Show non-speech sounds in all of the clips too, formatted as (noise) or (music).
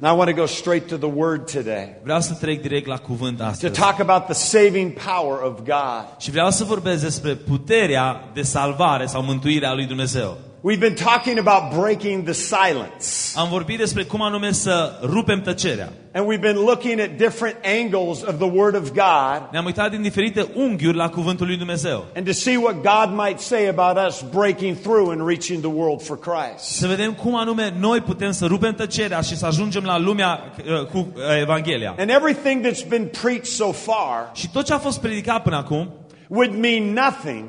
Now I want to go straight to the word today Vreau să trec direct la cuvânt to astăzi. talk about the saving power of God. Și vreau să vorbesc despre puterea de salvare sau mântuire a lui Dumnezeu. We've been talking about breaking the silence. Am vorbit despre cum anume să rupem tăcerea. And we've been looking at different angles of the Word of God Ne-am uitat din diferite unghiuri la cuvântul lui Dumnezeu. and to see what God might say about us breaking through and reaching the world for Christ. Să vedem cum anume noi putem să rupem tăcerea și să ajungem la lumea uh, cu uh, Evanghelia. And everything that's been preached so far Și tot ce a fost predicat până acum would mean nothing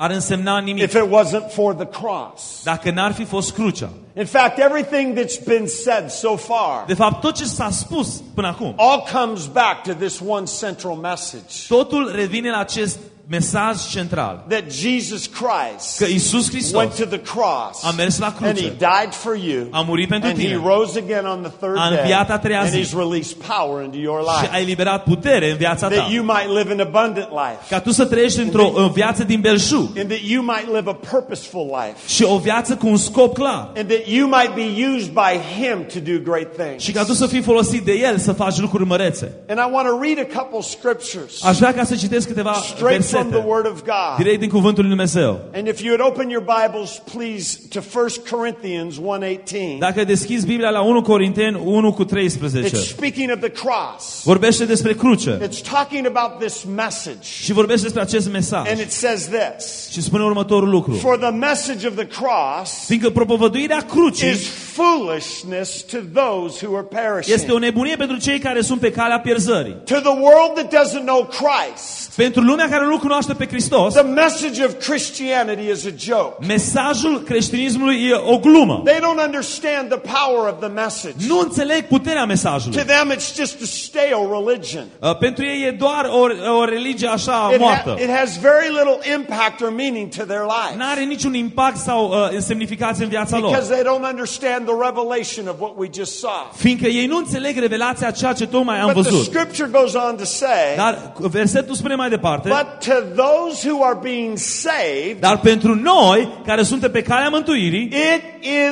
ar însemna nimic if it wasn't for the cross. dacă n-ar fi fost crucea. In fact, everything that's been said so far De fapt, tot ce s-a spus până acum, all comes back to this one central message totul revine la acest mesaj central. that Jesus Christ Că Isus went Hristos to the cross a mers la and he cruce, died for you a murit pentru and he tine rose again on the third A day înviat a treia and zi. he's released power into your și life a eliberat putere în viața ta. that you might live an abundant life Ca tu să trăiești într-o uh, viață din belșug and that you might live a purposeful life și o viață cu un scop clar. and that you might be used by him to do great things. Și ca tu să fii folosit de El să faci lucruri mărețe. And I want to read a couple scriptures Aș vrea ca să citesc câteva straight from the versete word of God. direct din cuvântul lui Dumnezeu. And if you would open your Bibles, please, to 1 Corinthians 1.18. Dacă deschizi Biblia la 1 Corinteni 1 cu 13, It's speaking of the cross. vorbește despre cruce It's talking about this message. și vorbește despre acest mesaj. And it says this. Și spune următorul lucru. For the message of the cross Fiindcă propovăduirea crucii is foolishness to those who are este perishing. o nebunie pentru cei care sunt pe calea pierzării. To the world that doesn't know Christ, Pentru lumea care nu cunoaște pe Hristos, the message of Christianity is a joke. mesajul creștinismului e o glumă. They don't understand the power of the message. Nu înțeleg puterea To mesajului. them, it's just a stale religion. Uh, Pentru ei e doar o, o religie așa It, ha- moartă. it has very little impact or meaning to their life N-are niciun impact sau uh, semnificație în viața lor. because they don't understand the revelation of what we just saw. Fiindcă ei nu înțeleg revelația a ceea ce tocmai am But the văzut. scripture goes on to say, Dar versetul spune mai departe, but to those who are being saved, dar pentru noi care suntem pe calea mântuirii, it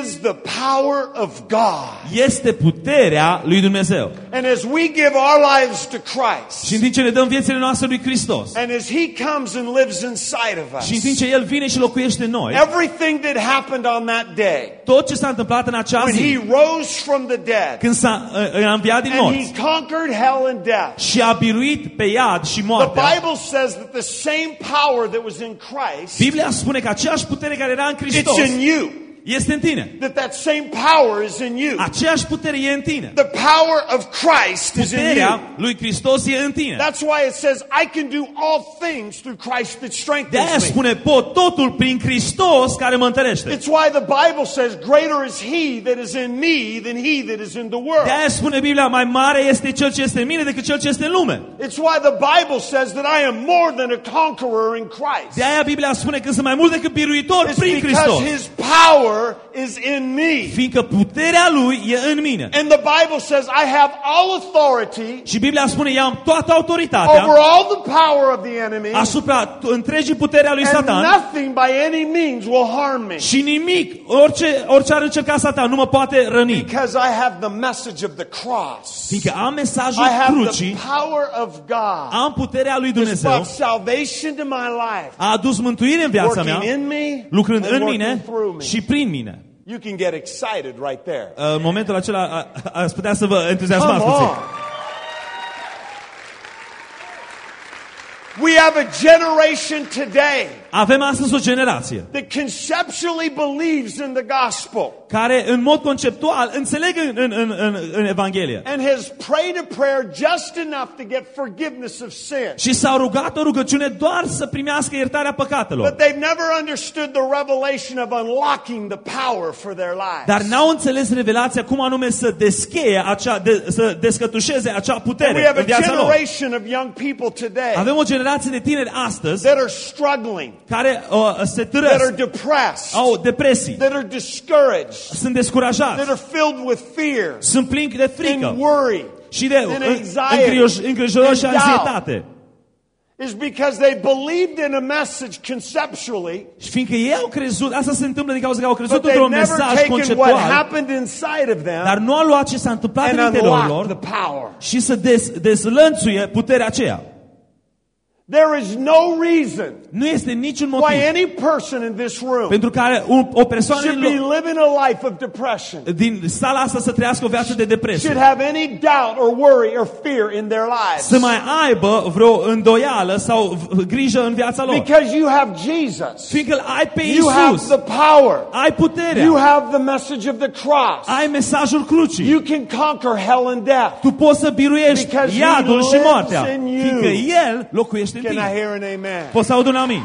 is the power of God. este puterea lui Dumnezeu. And as we give our lives to Christ, Și în timp ce ne dăm viețile noastre lui Hristos, and as He comes and lives inside of și în timp us, ce El vine și locuiește în noi, everything that happened on that day, tot ce s-a întâmplat în acea when zi, He rose from the dead, când s-a uh, a înviat din and morți He conquered hell and death, și a biruit pe iad și The moartea, Bible says that the same power that was in Christ, Biblia spune că aceeași putere care era în Hristos it's in you. Este în tine. That that same power is in you. Aceeași putere e în tine. The power of Christ is in you. Puterea lui Hristos e în tine. That's why it says, I can do all things through Christ that De aia strengthens me. spune, pot totul prin Hristos care mă întărește. It's why the Bible says, greater is He that is in me than He that is in the world. De aia spune Biblia, mai mare este cel ce este în mine decât cel ce este în lume. It's why the Bible says that I am more than a conqueror in Christ. De aia Biblia spune că sunt mai mult decât biruitor It's prin because Hristos. His power is in me. Fiindcă puterea lui e în mine. And the Bible says, I have all authority Și Biblia spune, eu am toată autoritatea over all the power of the enemy, asupra întregii puterea lui and Satan nothing by any means will harm me. și nimic, orice, orice ar încerca Satan, nu mă poate răni. Because I have the message of the cross. Fiindcă am mesajul I have the crucii, power of God. am puterea lui It's Dumnezeu, brought salvation to my life, a adus mântuire în viața mea, working in me lucrând and în working mine through me. și prin mine. You can get excited right there. În momentul acela ați putea să vă entuziasmați puțin. We have a generation today Avem astăzi o generație that conceptually believes in the gospel care în mod conceptual înțeleg în, în, în, în, în Evanghelie and has prayed a prayer just enough to get forgiveness of sin. și s-au rugat o rugăciune doar să primească iertarea păcatelor. But they've never understood the revelation of unlocking the power for their lives. Dar n-au înțeles revelația cum anume să descheie acea, de, să descătușeze acea And we putere have în a viața lor. generation of young people today Avem o generație de tineri astăzi that are struggling, care uh, se that are târăsc, depressed, au depresii, that are discouraged, sunt that descurajați, are filled with fear sunt plini de frică and worry și de and în- anxiety îngrijoș- îngrijorări și and doubt. anxietate. is because they believed in a message conceptually, Și fiindcă ei au crezut, asta se întâmplă din cauza că au crezut but they've într-un never mesaj taken what conceptual, happened inside of dar them nu au luat ce s-a întâmplat and în interiorul unlocked the lor power. și să des, dezlănțuie puterea aceea. There is no reason Nu este niciun why motiv any person in this room pentru care un, o persoană should din, be lo- living a life of depression, din sala asta să trăiască o viață de should depresie. have any doubt or worry or fear in their lives. Să mai aibă vreo îndoială sau v- grijă în viața lor. Because you have Jesus. Fiindcă îl ai pe You have Isus, the power. ai puterea, You have the message of the cross. ai mesajul crucii. You can conquer hell and death. Tu poți să biruiești Because he iadul și lives moartea. in you. Fiindcă El locuiește în Can I hear an amen? Poți să aud un amin.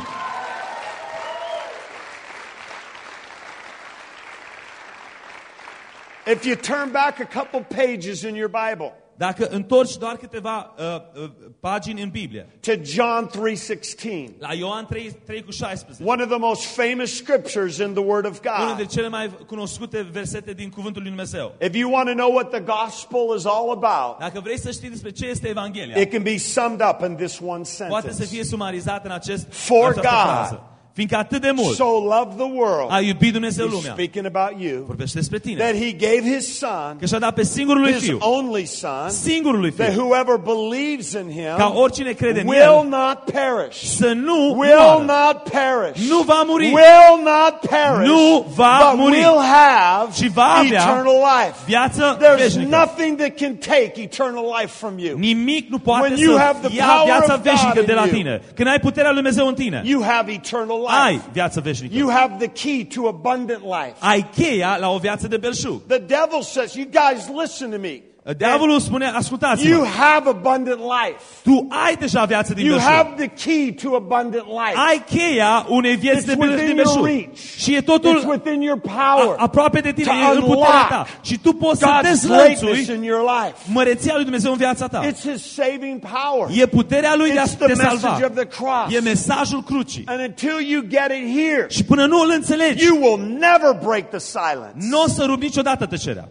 If you turn back a couple pages in your Bible Dacă întorci doar câteva uh, uh, pagini în Biblie, to John 3:16, la Ioan 3, 3 cu 16, one of the most famous scriptures in the Word of unul dintre God. cele mai cunoscute versete din Cuvântul lui Dumnezeu. If you want to know what the gospel is all about, Dacă vrei să știi despre ce este Evanghelia, it can be summed up in this one poate să sentence. fie sumarizat în acest, For această God frază. Fiindcă atât de mult So loved the world. a iubit Dumnezeu He's lumea. speaking about you. Vorbește despre tine. That he gave his son, Că și-a dat pe singurul lui his Fiu, only son, singurul lui that Fiu, whoever believes in ca him oricine crede în will El, not perish. să nu Will moară. not perish. Nu va muri. Will not perish. Nu va but muri. will have Și va avea eternal life. viață There's veșnică. nothing that can take eternal life from you. Nimic nu poate When you have să the ia power viața of God veșnică de la in you, tine. Când ai puterea lui Dumnezeu în tine, You have eternal ai viață veșnică. You have the key to abundant life. Ai cheia la o viață de belșug. The devil says, you guys listen to me. Diavolul spune, You ascultați-mă, have abundant life. tu ai deja viață din You belșug. have the key to abundant life. Ai cheia unei vieți It's de, bel- de within belșug. your reach. Și e It's totul within your a- power. aproape de tine, to e în puterea ta. unlock Și tu poți să God's greatness dezlănțui in your life. măreția lui Dumnezeu în viața ta. It's His saving power. E puterea lui de a It's the te salva. message of the cross. E mesajul crucii. And until you get it here, Și până nu îl înțelegi, you will never break the silence. nu o să rupi niciodată tăcerea.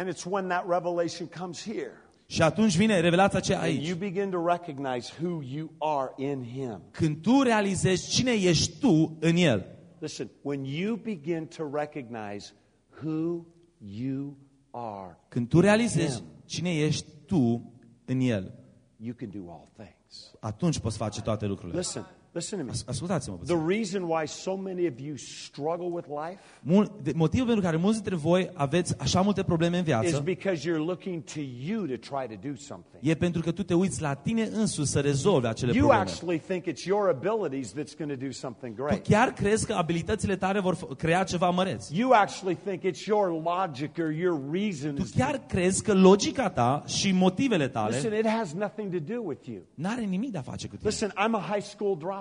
And it's when that revelation comes here. Și atunci vine revelația aceea And aici. you begin to recognize who you are in Him. Când tu realizezi cine ești tu în El. Listen, when you begin to recognize who you are, Când tu realizezi cine ești tu în El, you can do all things. atunci poți face toate lucrurile. Listen, listen to me. As- Ascultați-mă puțin. The reason why so many of you struggle with life Mul- de- Motivul pentru care mulți dintre voi aveți așa multe probleme în is viață because you're looking to you to try to do something. e pentru că tu te uiți la tine însuți să rezolvi acele You probleme. actually think it's your abilities that's going to do something Tu great. chiar crezi că abilitățile tale vor f- crea ceva măreț. You actually think it's your logic or your Tu reasons. chiar crezi că logica ta și motivele Listen, tale it has nothing to do with you. n-are nimic de a face cu tine. Listen, I'm a high school dropout.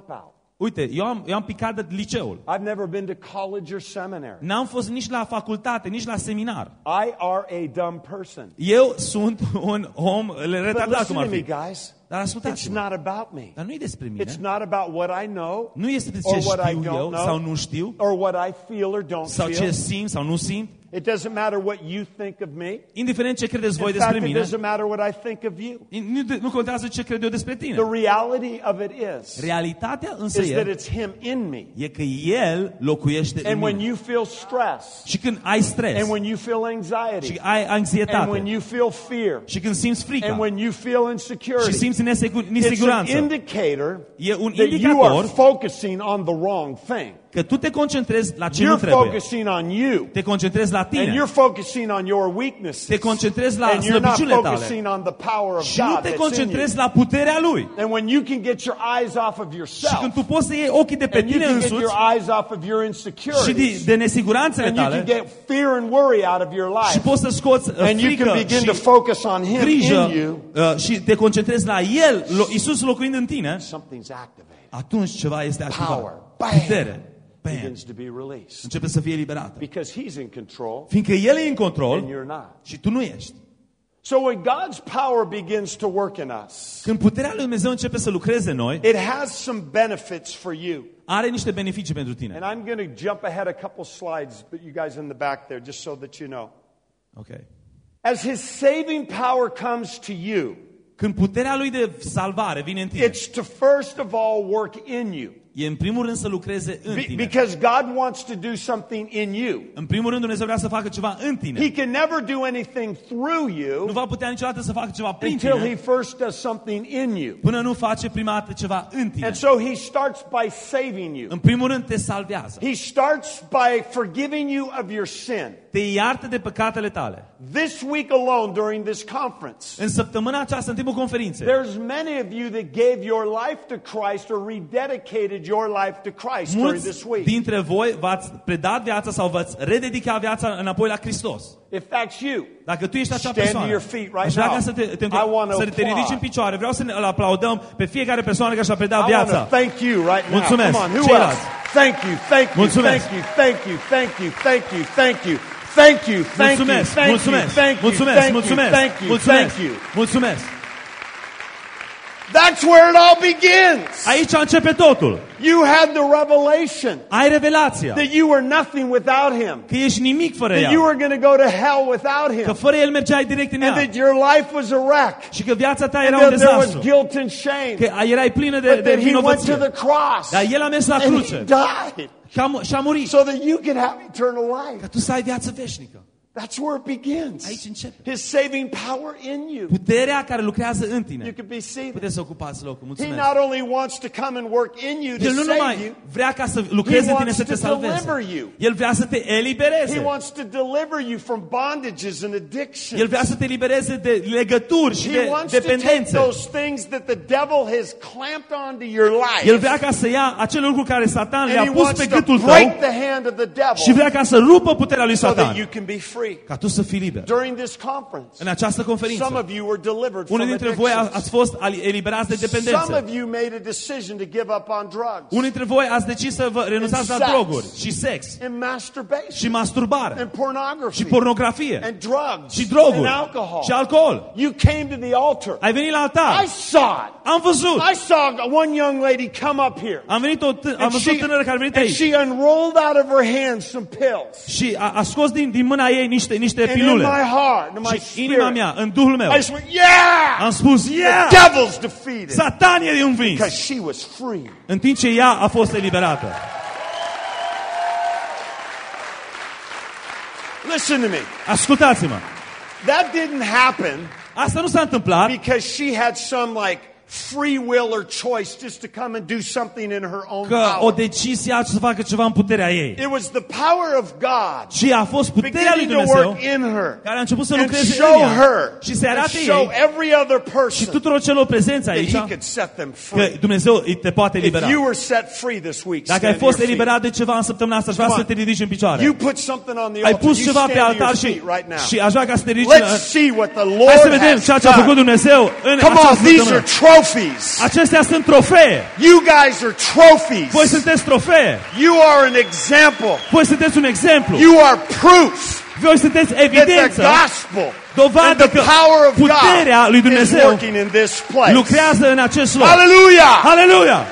Uite, eu am, eu am picat de liceul. I've never been to college or seminary. N-am fost nici la facultate, nici la seminar. I are a dumb person. Eu sunt un om But retardat listen cum to ar me, fi. guys. Dar It's ascultați-mă, not about me. dar nu e despre It's mine. not about what I know Nu este despre or ce what I știu don't eu know sau nu știu, or what I feel or don't sau ce feel. simt sau nu simt. It doesn't matter what you think of me. Indiferent ce credeți voi In despre fact, it doesn't matter what I think of you. nu, contează ce cred eu despre tine. The reality of it is, Realitatea însă is that it's Him in me. e că El locuiește în And when you feel stress, Și când ai stres, and when you feel și anxiety, ai and when you feel fear, și când simți and when you feel și insecurity, simți nesegu- it's an nesiguranță, indicator e un that you are focusing on the wrong thing. Că tu te concentrezi la ce nu You're trebuie. focusing on you. Te concentrezi la And tine. you're focusing on your weaknesses. Te concentrezi la And you're not slăbiciunile tale. focusing on the power of Și nu God te that's in you. concentrezi la puterea Lui. And when you can get your eyes off of Și yourself, când tu poți să iei ochii de pe and you tine can get însuți your eyes off of your și insecurities, de, de nesiguranțele and you can tale get fear and worry out of your și life, poți să scoți uh, and you can frică begin to și focus on Him grijă in you, uh, și te concentrezi la El, lo- Isus locuind în tine, something's activated. atunci ceva este Power. activat. Bam. Putere. Bam. Begins to be released. Începe să fie eliberată. Because He's in control Fiindcă El e în control and you're not. și tu nu ești. So when God's power begins to work in us, Când puterea lui Dumnezeu începe să lucreze în noi, it has some benefits for you. are niște beneficii pentru tine. And I'm going to jump ahead a couple slides, but you guys in the back there, just so that you know. Ok. As His saving power comes to you, Când puterea lui de salvare vine în tine, it's to first of all work in you. E în primul rând să lucreze în tine. because God wants to do something in you. În primul rând Dumnezeu vrea să facă ceva în tine. He can never do anything through you. Nu va putea niciodată să facă ceva prin until He first does something in you. până nu face prima dată ceva în tine. And so He starts by saving you. În primul rând te salvează. He starts by forgiving you of your sin. Te iartă de păcatele tale. This week alone during this conference, În săptămâna aceasta, în timpul conferinței, there's many of you that gave your life to Christ or rededicated your life to Christ during this mulți week. dintre voi v-ați predat viața sau v-ați rededicat viața înapoi la Hristos. If that's you, Dacă tu ești acea Stand to persoană, your feet right aș vrea now. ca să te, te, I wanna să te ridici applaud. în picioare. Vreau să ne îl aplaudăm pe fiecare persoană care și-a predat I want viața. to thank you right now. Mulțumesc. Come on, who Ceilalți. else? Thank you, thank you, Mulțumesc. thank you, thank you, thank you, thank you, thank you, thank you, thank you, Mulțumesc, thank you, mulțumesc, thank you, mulțumesc, thank you, mulțumesc, thank you, mulțumesc, thank you. mulțumesc. That's where it all begins. Aici începe totul. You had the revelation Ai revelația that you were nothing without Him, că ești nimic fără that you were going to go to hell without him. că fără el mergeai direct în and that your life was a wreck, și că viața ta era un that there was guilt and shame, că erai plină de, de that He went to the cross Dar el a mers la and He died și a, mu- și a murit so that you can have eternal life. ca tu să ai viață veșnică. That's where it begins. Aici începe. His saving power in you. Puterea care lucrează în You tine. can be seated. Puteți să ocupați locul. He not only wants to come and work in you El to nu save numai you, vrea ca să lucreze He în tine wants să te to salveze. deliver you. El vrea să te He wants to deliver you from bondages and addictions. El vrea să te elibereze de legături și He de wants to take dependențe. those things that the devil has clamped onto your life. El vrea ca să ia acele lucruri care Satan le-a he pus wants pe to gâtul break tău the hand of the devil și vrea ca să rupă puterea lui so that you can be free. Ca tu să fii liber. During this conference, În această some conferință, of you were delivered unii from dintre voi a- addictions. ați fost ali- eliberați de Some dependențe. of you made a decision to give up on drugs Unii dintre voi ați decis să vă renunțați la And sex. droguri și sex and masturbation și masturbare and pornography și pornografie and drugs și droguri and alcohol. și alcool. You came to the altar. Ai venit la altar. I saw it. Am văzut. I saw one young lady come up here. Am venit o t- am And văzut o tânără care a venit and aici she unrolled out of her hands some pills. și a, a scos din, din mâna ei niște, niște And in pilule. my heart, in my Și inima spirit, mea, în Duhul meu, I just went, yeah! am spus, The yeah! devil's defeated. Satan e învins. Because she was free. În timp ce ea a fost eliberată. Listen to me. Ascultați-mă. That didn't happen Asta nu s-a întâmplat because she had some like free will or choice just to come and do something in her own că o decizie a să facă ceva în puterea ei. It was the power of God Și a fost puterea lui Dumnezeu work in her care a început să lucreze show în ea her și să arate show ei every other și person tuturor celor prezenți aici he could set them că. Dumnezeu îi te poate If elibera. you were set free this week, Dacă ai fost eliberat de ceva în săptămâna asta, aș vrea să te ridici în picioare. You put something on the Ai altar. pus ceva pe altar și, feet right now. și aș vrea ca să te ridici Let's în- see what the Hai să Lord vedem ceea ce a făcut. Dumnezeu în Come on, această these are săptămână. Trophies. Acestea sunt trofee. You guys are trophies. Voi sunteți trofee. You are an example. Voi sunteți un exemplu. You are proof Voi sunteți that the evidență, gospel dovadă the că power of puterea lui God is Dumnezeu working in this place. lucrează în acest loc. Hallelujah! Aleluia!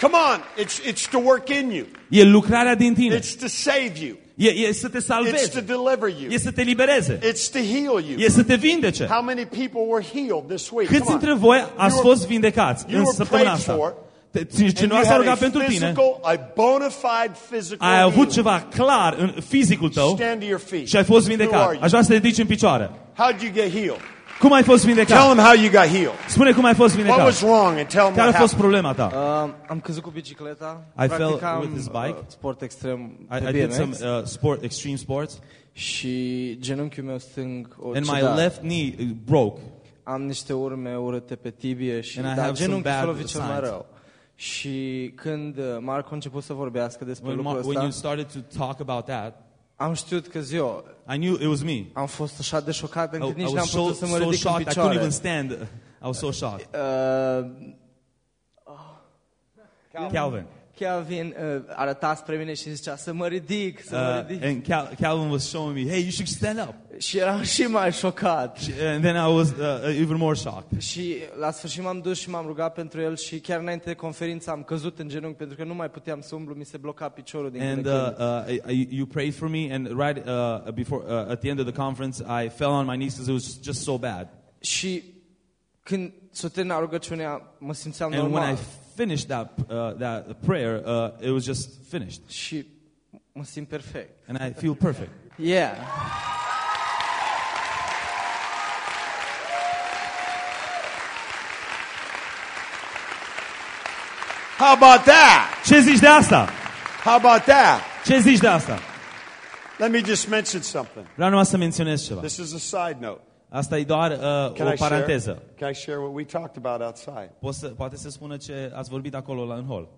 Come on, it's, it's to work in you. E lucrarea din tine. It's to save you. E, e să te It's to salveze. deliver you. E să te libereze. It's to heal you. E să te vindece. How many people were healed this week? Câți Come on. dintre voi ați You were- fost vindecați you în were săptămâna prayed for, asta? Te- And you Cineva s-a had rugat a pentru tine? physical, a bona fide physical Ai avut healing. ceva clar în fizicul tău Stand to your feet. și ai fost Who are vindecat. you? Aș vrea să te ridici în picioare. How did you get healed? Cum ai fost Tell vindecat? them how you got healed. Spune cum ai fost What was vindecat. wrong and tell them Care a what fost happened. problema ta? Uh, am căzut cu bicicleta. I fell Practicam, with his bike. uh, sport extrem I, pe I did BMX some uh, sport, extreme sports, și genunchiul meu stâng o and my ciudat. left knee uh, broke. Am niște urme urâte pe tibie și And I da, have some genunchiul s-a bad lovit cel mai signs. rău. Și când uh, Marco a început să vorbească despre When, lucrul Mar- when you ăsta, started to talk about that, am știut că eu I knew it was me. am fost așa de șocat I, încât I nici n-am was so, putut să mă so ridic în shocked I couldn't even stand. I was so shocked. Uh, Calvin. Calvin uh, arăta spre mine și zicea să mă ridic, să mă Uh, ridic. and Cal- Calvin was showing me, hey, you should stand up. Și eram și mai șocat. And then I was uh, even more shocked. Și la sfârșit m-am dus și m-am rugat pentru el și chiar înainte de conferință am căzut în genunchi pentru că nu mai puteam să umblu, mi se bloca piciorul din And când în uh, când. uh, you you prayed for me, and right uh, before, uh, at the end of the conference, I fell on my knees because it was just so bad. Și când s-o termina rugăciunea, mă simțeam And when normal. I finished that uh, that prayer, uh, it was just finished, Și mă simt perfect. and I feel perfect. Yeah. How about that? Ce zici de asta? How about that? Ce zici de asta? Let me just mention something. Vreau numai să menționez ceva. This is a side note. Asta e doar uh, Can o I share? paranteză. Can I share what we talked about outside? Poți să, poate să spună ce ați vorbit acolo la, în hol.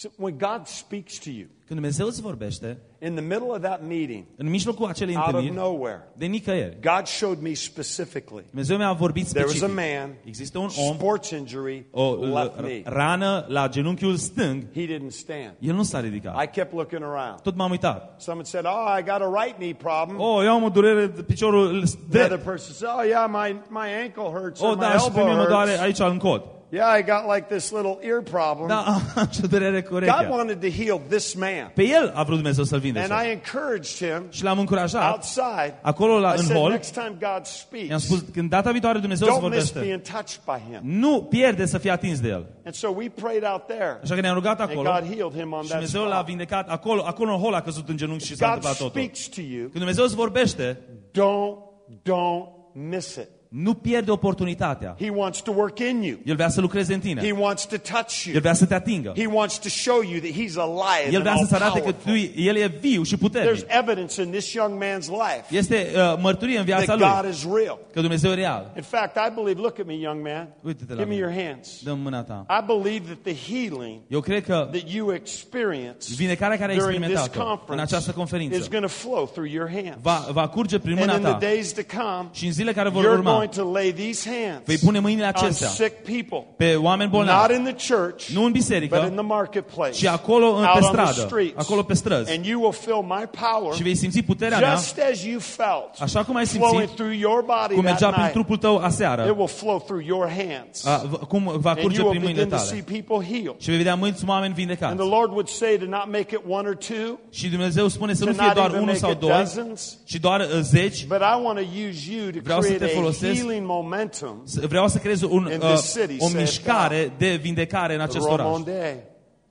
So when God speaks to you Când Dumnezeu îți vorbește, in the middle of that meeting, în mijlocul acelei out of întâlniri, nowhere, de nicăieri, God showed me specifically Dumnezeu mi-a vorbit there was a specific. man, Există un om, sports injury, o left l- knee. rană la genunchiul stâng, He didn't stand. el nu s-a ridicat. I kept looking around. Tot m-am uitat. Someone said, "Oh, I got a right knee problem." Oh, eu am o durere de piciorul The drept. other person said, "Oh yeah, my my ankle hurts or Oh, my da, și pe mine elbow mă doare hurts." aici în cot. Yeah, I got like this little ear problem. Da, am (laughs) ce durere cu God urechea. wanted to heal this man, Pe el a vrut Dumnezeu să-l and vindece. I encouraged him Și l-am încurajat. outside. Acolo la, I în said, hol, "Next time God i-am speaks, spus, când data viitoare Dumnezeu îți don't miss vorbește, being touched by Him." nu pierde să fii atins de el. And so we prayed out there, Așa că ne-am rugat and acolo God healed him on și that Dumnezeu l-a spot. vindecat acolo, acolo în hol a căzut în genunchi și s-a God întâmplat totul. speaks to you. Când Dumnezeu îți vorbește, Don't don't miss it. Nu pierde oportunitatea. He wants to work in you. El vrea să lucreze în He tine. wants to touch El you. vrea să te atingă. He wants to show you that He's alive El and vrea all să-ți arate că tu, powerful. El e viu și There's puternic. evidence in this young man's life Este uh, mărturie în viața that lui God is real. că Dumnezeu e real. In fact, I believe, look at me, young man. Uite-te la Give me mine. your hands. Dă mâna ta. I believe that the healing Eu cred că that you experience vindecarea care ai during this experimentat-o în conference această is conferință going to flow through your hands. va, va curge prin And mâna in the ta days to come, și în zile care vor you're urma going to lay these hands vei pune mâinile on acestea sick people. pe oameni Not bolnavi, in the church, nu în but in biserică, the marketplace. ci acolo în- out pe on the stradă, streets. acolo pe străzi. And you will feel my power Și vei simți puterea mea, just as you felt așa cum ai flowing simțit, through your body cum that mergea prin night. trupul tău It aseară, will flow through your hands. a, v- cum va And curge you prin will mâinile begin to see tale. people healed. Și vei vedea mulți oameni And vindecați. the Lord would say to not make it one or two, Și Dumnezeu spune să to nu fie not doar even unul make sau it doi, dozens, ci doar uh, zeci. but I want to use you to Vreau să te create a folosesc. healing momentum S- Vreau să creez un, In uh, this city, o saith mișcare de vindecare în acest oraș. Romonde.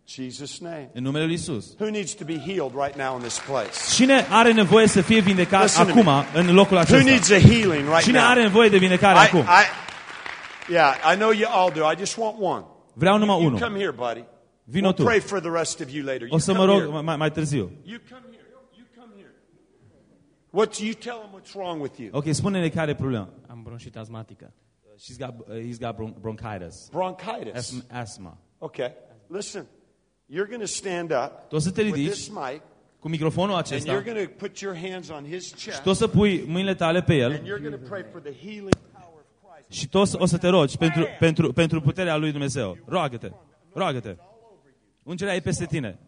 Jesus' name. În numele Lui Isus. Who needs to be healed right now in this place? Cine are nevoie să fie vindecat Listen to acum, în locul Who acesta? needs a healing right Cine now? are nevoie de vindecare I, acum? I, yeah, I know you all do. I just want one. Vreau numai You unul. come here, buddy. Vino We'll tu. pray for the rest of you later. You O să mă come rog here. mai, mai târziu. You come here. You come here. What you tell them what's wrong with you? Ok, spune-ne care e problema. Am bronșită asmatică. She's got, uh, he's got bron- bronchitis. Bronchitis. Asthma. asthma. Okay. Listen. You're going to stand up Tu o să te with ridici this mic, cu microfonul and acesta you're going to put your hands on his și chest, tu o să pui mâinile tale pe el and you're going to pray for the healing power of Christ. și tu o să, o să te rogi pentru, pentru, pentru puterea lui Dumnezeu. Roagă-te. Roagă-te. Ungerea e peste tine.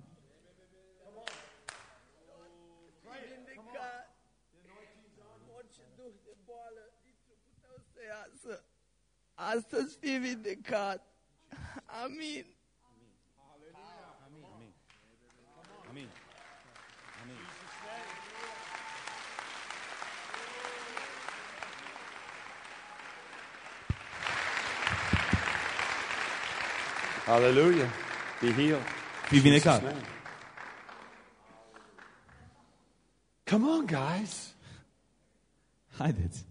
Orice duh de boală, nici nu puteau să iasă. Astăzi fii vindecat. Amin. Hallelujah. Be healed. Fii vindecat. Jesus' name. Come on, guys. Haideți.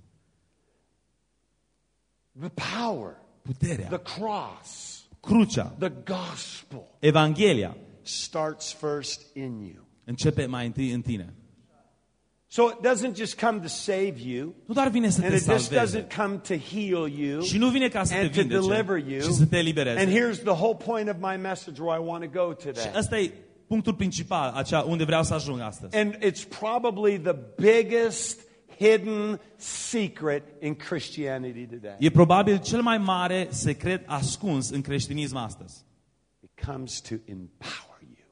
The power, Puterea. the cross, Crucea. the gospel Evanghelia starts first in you. începe mai întâi în tine. So it doesn't just come to save you, Nu doar vine să and te it just salveze. doesn't come to heal you Și nu vine ca să te and to deliver vindece you. și să te elibereze. And here's the whole point of my message where I want to go Și today. ăsta e punctul principal, acea unde vreau să ajung astăzi. And it's probably the biggest hidden secret in Christianity today. E probabil cel mai mare secret ascuns în creștinism astăzi. It comes to empower you.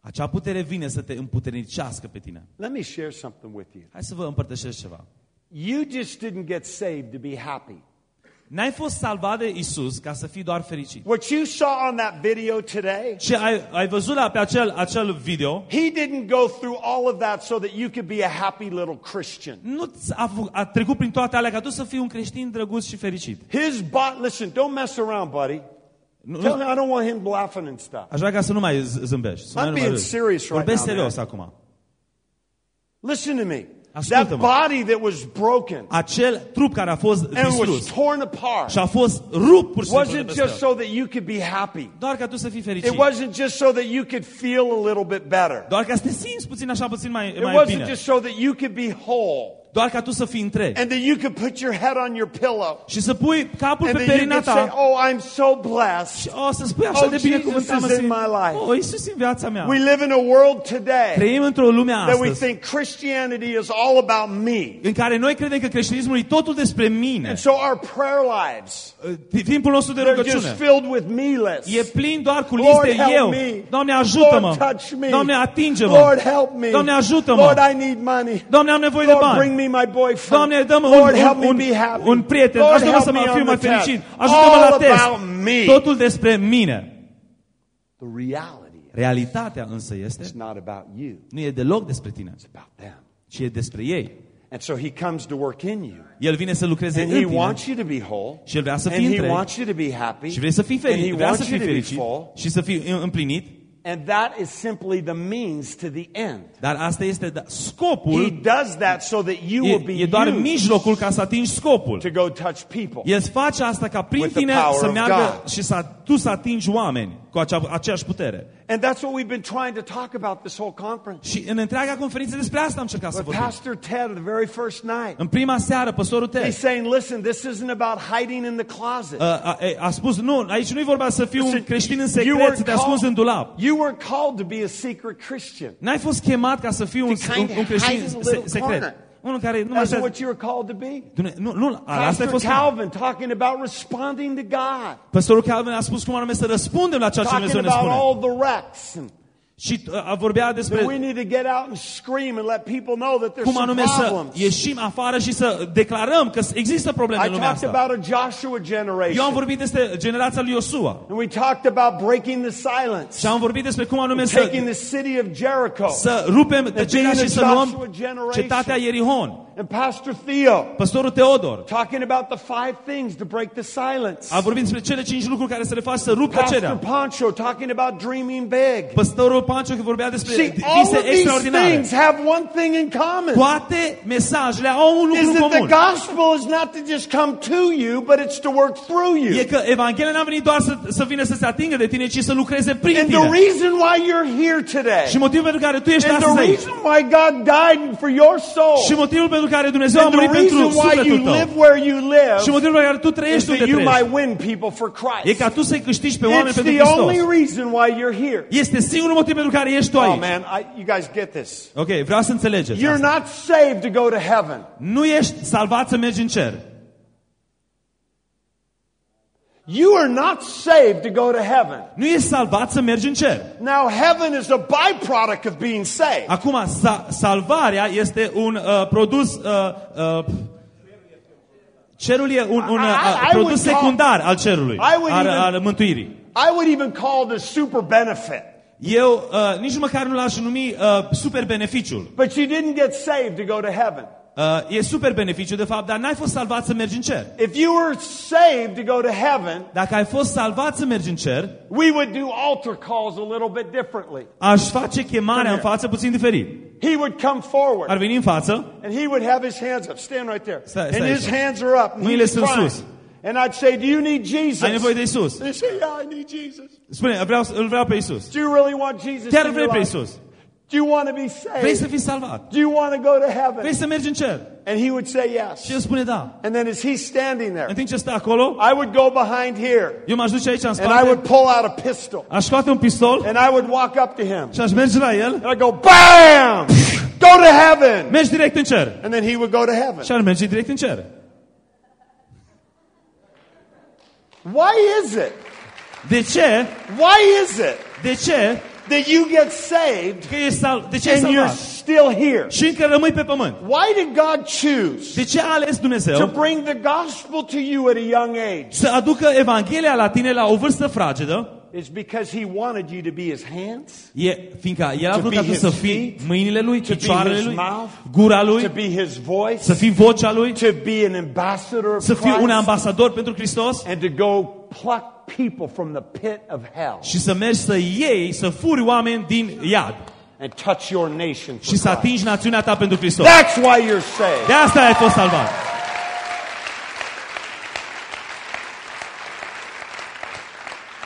Acea putere vine să te împuternicească pe tine. Let me share something with you. Hai să vă împărtășesc ceva. You just didn't get saved to be happy. N-ai fost salvat de Isus ca să fii doar fericit. What you saw on that video today, Și ai, ai văzut la, pe acel, acel video, he didn't go through all of that so that you could be a happy little Christian. nu ți- a, fu- a trecut prin toate alea ca tu să fii un creștin drăguț și fericit. His body, listen, don't mess around, buddy. Nu, Tell nu, him I don't want him laughing and stuff. aș vrea ca să nu mai z- zâmbești. Să I'm mai nu mai being râzi. serious right Vorbesc now, serios man. acum. Listen to me. That Ascultă-mă. body that was broken Acel trup care a fost and was distrus torn apart și a fost rupt pur și simplu de wasn't pe just stradă. so that you could be happy. Doar ca tu să fii It fericit. wasn't just so that you could feel a little bit better. Doar ca să te simți puțin așa, puțin mai, It mai wasn't bine. just so that you could be whole Doar ca tu să fii întreg. and that you could put your head on your pillow Și să pui capul and pe that you perina could say, ta "Oh, I'm so blessed." și o să spui așa Oh, de Jesus binecuvântat mă is in simt. my life. Oh, Iisus e în viața mea. We live in a world today Trăim într-o lume that we astăzi think Christianity is all about me. în care noi credem că creștinismul e totul despre mine. And so our prayer lives, Timpul nostru de they're just rugăciune filled with me lists. e plin doar cu Lord, liste help eu. me. Doamne, ajută-mă. Lord, touch me. Doamne, atinge-mă. Lord, help me. Doamne, ajută-mă. Lord, I need money. Doamne, am nevoie de Lord, bring bani. Me my boyfriend. Doamne, dă-mă Lord, un, help un, me un, be happy. un prieten. Lord, Ajută-mă help să me mă on fiu the mai test. fericit. Ajută-mă All la test. about me. Totul despre mine. The reality Realitatea însă este, is not about you. nu e deloc despre tine, It's about them. ci e despre ei. And so he comes to work in you. El vine să lucreze And în he tine wants you to be whole. și El vrea să And fii he întreg wants you to be happy. și vrei să fii And he fericit, vrea să wants fii you to be fericit full. și să fii împlinit, And that is simply the means to the end. dar asta este da- He scopul, does that so that you will be e, e doar used mijlocul ca să atingi scopul. to go touch people. El face asta ca prin With the tine power să of meargă God. și să tu să atingi oameni cu acea, aceeași putere. And that's what we've been trying to talk about this whole conference. Și în întreaga conferință despre asta am încercat să But vorbim. Pastor Ted, the very first night, În prima seară, păstorul he's Ted saying, listen, this isn't about hiding in the closet. a, a, a spus, nu, aici nu e vorba să fiu un Listen, creștin în you secret, weren't să te ascunzi în dulap. You weren't called to be a secret Christian. N-ai fost chemat ca să fii un, To un, kind un of creștin hide in a se, little secret. Corner. Unul care nu mai That's what you were called to be. Nu, nu, asta ai Pastor fost chemat. Calvin talking about responding to God. Păstorul Calvin a spus cum anume să răspundem la ceea ce Talking Dumnezeu ne about spune. all the wrecks. And Și uh, a vorbea that we despre need to get out and scream and let people know that there's cum some anume să problems. ieșim afară și să declarăm că există probleme I în lumea talked asta. about a Joshua Eu am generation. vorbit despre generația lui Iosua. And we talked about breaking the silence. Și am vorbit despre cum anume Taking the să, city of Jericho. să rupem tăcerea being și a să Joshua luăm generation. cetatea Ierihon. And Pastor Theo Păstorul Teodor talking about the five things to break the silence. a vorbit despre cele cinci lucruri care să le faci să rup Pastor tăcerea. Pancho talking about dreaming big. Păstorul Pancio că vorbea despre See, all vise of these extraordinare. things have one thing in common. Toate mesajele au un Is lucru that the comun. gospel is not to just come to you, but it's to work through E you. că Evanghelia n-a venit doar să, să vină să se atingă de tine, ci să lucreze prin And the tine. reason why you're here today, Și motivul pentru care tu ești and the astăzi aici. reason why God died for your soul, Și motivul pentru care Dumnezeu a and the murit pentru reason why sufletul you tău. live where you Și live, motivul pentru care tu is trăiești that unde you trăiești. might win people for E Christ. ca tu să-i câștigi pe oameni It's pentru the Hristos. only reason why you're here. Este singurul motiv pentru care ești tu Oh aici. man, I, you guys get this. Ok, vreau să înțelegeți. You're asta. not saved to go to heaven. Nu ești salvat să mergi în cer. You are not saved to go to heaven. Nu ești salvat să mergi în cer. Now, heaven is a byproduct of being saved. Acum, sa- salvarea este un uh, produs... Uh, uh, cerul e un, un uh, I- I produs would call- secundar al cerului, I would al, even- al mântuirii. I would even call it a super benefit. Eu uh, nici măcar nu l-aș numi uh, super beneficiul. But you didn't get saved to go to heaven. Uh, e super beneficiu, de fapt, dar n-ai fost salvat să mergi în cer. If you were saved to go to heaven, Dacă ai fost salvat să mergi în cer, we would do altar calls a little bit differently. aș face chemarea în față puțin diferit. He would come Ar forward veni în față, and he would have his hands up. Stand right there. Stai- And stai his aici. hands are up. And Mâinile he's sunt crying. sus. And I'd say, Do you need Jesus? ai nevoie de Isus. They say, Yeah, I need Jesus. Spune, vreau, îl vreau pe Isus. Do you really want Jesus? Chiar îl vrei pe? Isus. Do you want to be Vrei să saved? fii salvat. Do you want to go to heaven? Vrei să mergi în cer. And he would say yes. Și el spune da. And then as he's standing there, În timp ce stă acolo, I would go behind here eu m-aș duce aici în and I would pull out a pistol aș scoate un pistol and I would walk up to him și aș merge la el, and I'd go, BAM! Go to heaven! mergi direct în cer. And then he would go to heaven. Și ar merge direct în cer. Why is it De ce? Why is it De ce? that you get saved Că ești sal- de ce ești and you're salvat? still here? Și încă rămâi pe pământ. Why did God choose De ce a ales to Dumnezeu bring the gospel to you at a young age? să aducă Evanghelia la tine la o vârstă fragedă? It's because He wanted you to be His hands, E, fiindcă El a To vrut be ca tu his să fii feet, mâinile Lui, to be picioarele his Lui, mouth, gura to Lui, be His voice, să fii vocea Lui, to be an ambassador of să fii un Christ, ambasador pentru Hristos and to go pluck people from the pit of hell și să mergi să iei, să furi oameni din iad and touch your nation for și să atingi națiunea ta pentru Hristos. That's why you're saved. De asta ai fost salvat.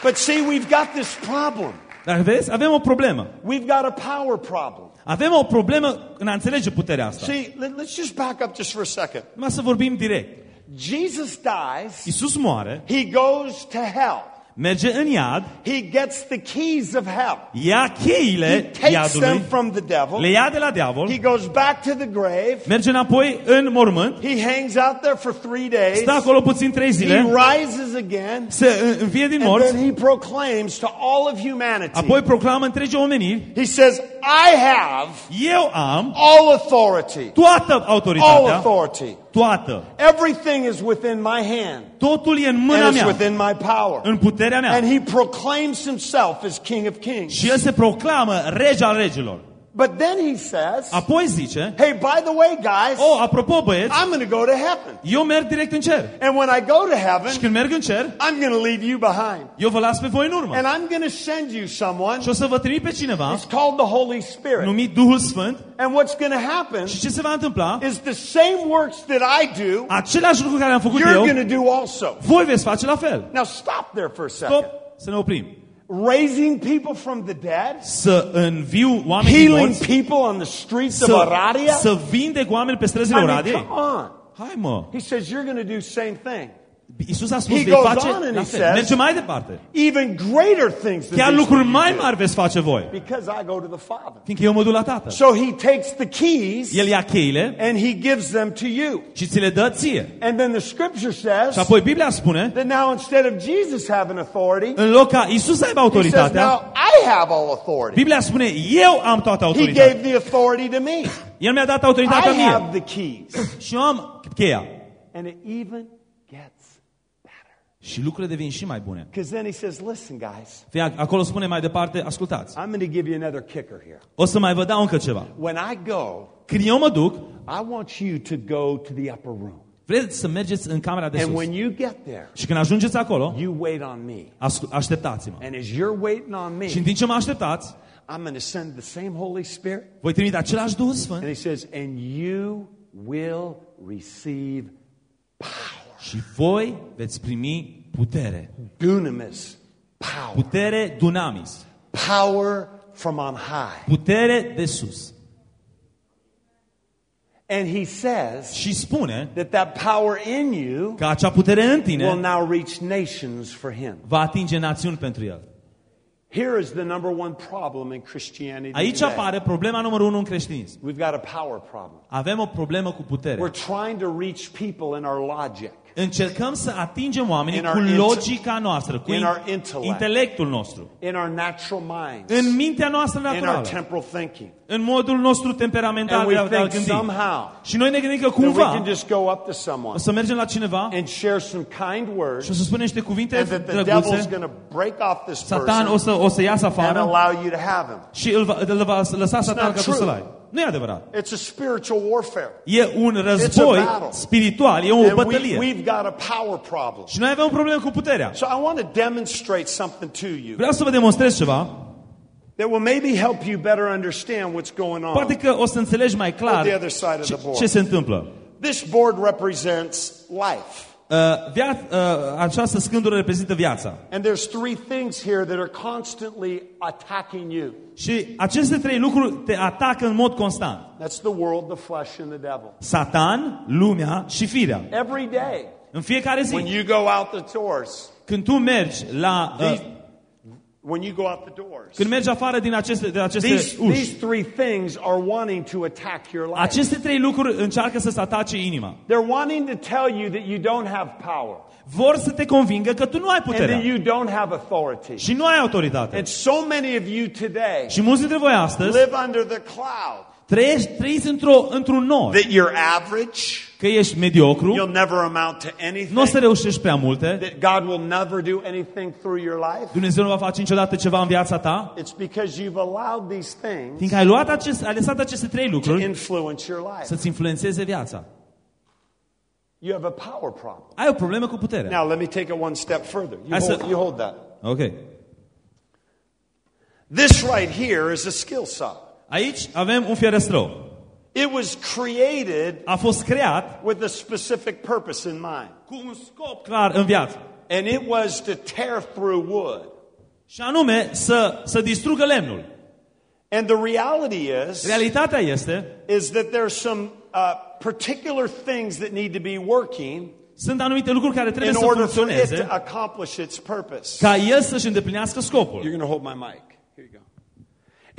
But see, we've got this problem. Dar vezi, avem o problemă. We've got a power problem. Avem o problemă în a înțelege puterea asta. See, let- let's just back up just for a second. Numai să vorbim direct. Jesus dies, Iisus moare, he goes to hell. merge în iad, He gets the keys of hell. ia He cheile takes them iadului, from the devil. le ia de la diavol, He goes back to the grave. merge înapoi în mormânt, He hangs out there for three days. stă acolo puțin trei He zile, rises again. se învie din And morți, then he proclaims to all of humanity. apoi proclamă întregi omeniri, He says, I have eu am all authority. toată All autoritatea, authority. Toată. Everything is within my hand. Totul e în mâna And it's mea, within my power. în puterea mea. And he proclaims himself as King of Kings. Și el se proclamă rege al regilor. But then he says, Apoi zice, hey, by the way, guys, oh, apropo băieți, I'm going to go to heaven. eu merg direct în cer. And when I go to Și heaven, când merg în cer, I'm going to leave you behind. eu vă las pe voi în urmă. And I'm going to send you someone. Și o să vă trimit pe cineva, It's called the Holy Spirit. numit Duhul Sfânt, And what's going to happen și ce se va întâmpla? is the same works that I do, Același lucru care am făcut you're eu, going to do also. voi veți face la fel. Now stop there for a Stop, second. să ne oprim. Raising people from the dead, Să înviu oameni din healing morți, people on the streets of să, Aradia. să vindec oameni pe străzile I mean, come on. Hai mă! He says you're going to do same thing. Iisus a spus, He vei goes face on and la he fel. says- Merge mai departe. Even greater things than Chiar these lucruri will you mai do, mari veți face voi. because I go to the Father. Fiindcă eu mă duc la Tatăl. So he takes the keys El ia cheile and he gives them to you. și ți le dă ție. And then the scripture Și says apoi Biblia spune, that now instead of Jesus having authority, în loc ca Iisus să aibă he says autoritatea, now I have all authority. Biblia spune, eu am toată He autoritatea. gave the authority to me. El mi-a dat autoritatea I mie. have the keys. Și eu am cheia. And it even gets Și lucrurile devin și mai bune. because then he says, listen, guys, Fie, acolo spune mai departe, ascultați. I'm going to give you another kicker here. O să mai vă dau încă ceva. When I go, Când eu mă duc, I want you to go to the upper room. vreți să mergeți în camera de And sus. when you get there, Și când ajungeți acolo, you wait on me. ascu- așteptați-mă. And as you're waiting on me, Și în timp ce mă așteptați, I'm going to send the same Holy Spirit. voi trimite același Duh And Sfânt he says, and you will receive și voi veți primi putere. dunamis, power, Putere dunamis. power from on high. Putere de sus. And he says Și spune that that power in you că acea putere în will tine now reach nations for him. va atinge națiuni pentru el. Here is the number one problem in Christianity. Aici today. apare problema numărul unu în creștinism. We've got a power problem. Avem o problemă cu putere. We're trying to reach people in our logic. Încercăm să atingem oamenii In cu our int- logica noastră, cu in in- our intellect. intelectul nostru, in our natural minds, în mintea noastră in our naturală, temporal thinking. în modul nostru temperamental And de we a, de a think gândi. somehow Și noi ne gândim că that we cumva can just go up to o someone să mergem la cineva and share some kind words și o să spunem niște cuvinte and that the devil's drăguțe, going to break off this Satan o person să, o să iasă and afară allow you to have him. și îl va, îl va lăsa Satan not ca tu true. să-l ai. Nu e adevărat. It's a spiritual warfare. E un război battle. spiritual, e o And we, bătălie. we've got a power problem. Și noi avem o problemă cu puterea. So I want to demonstrate something to you Vreau să vă demonstrez ceva. that will maybe help you better understand what's going Poate on. că o să înțelegi mai clar the other side of ce, ce se întâmplă. This board represents life. Uh, via, uh, această scândură reprezintă viața. And there's three things here that are constantly attacking you. Și aceste trei lucruri te atacă în mod constant. That's the world, the flesh, and the devil. Satan, lumea și firea. Every day, În fiecare when zi, you go out the doors, când tu mergi la... Uh, these, when you go out the doors. Când mergi afară din aceste, de aceste These, uși. these three things are wanting to attack your life. Aceste trei lucruri încearcă să-ți atace inima. They're wanting to tell you that you don't have power Vor să te convingă că tu nu ai and puterea that you don't have authority. și nu ai autoritate. And so many of you today Și mulți dintre voi astăzi live under the cloud trăiești, trăiți într-o, într-un nor. that you're average, Că ești mediocru, you'll never amount to nu o să anything, reușești prea multe, that God will never do anything through your life. Dumnezeu nu va face niciodată ceva în viața ta, It's because you've allowed these things fiindcă ai, luat acest, ai lăsat aceste trei to lucruri influence your life. să-ți influențeze viața. You have a power problem. Ai o problemă cu puterea. Now, let me take it one step further. You I said- hold, you hold that. Ok. This right here is a skill saw. Aici avem un fierăstrău. It was created A fost creat with a specific purpose in mind. cu un scop clar în viață. And it was to tear through wood. Și anume să, să distrugă lemnul. And the reality is, Realitatea este, is that there's some uh, particular things that need to be working sunt anumite lucruri care trebuie in să order for it to funcționeze accomplish its purpose. ca el să-și îndeplinească scopul. You're going to hold my mic. Here you go.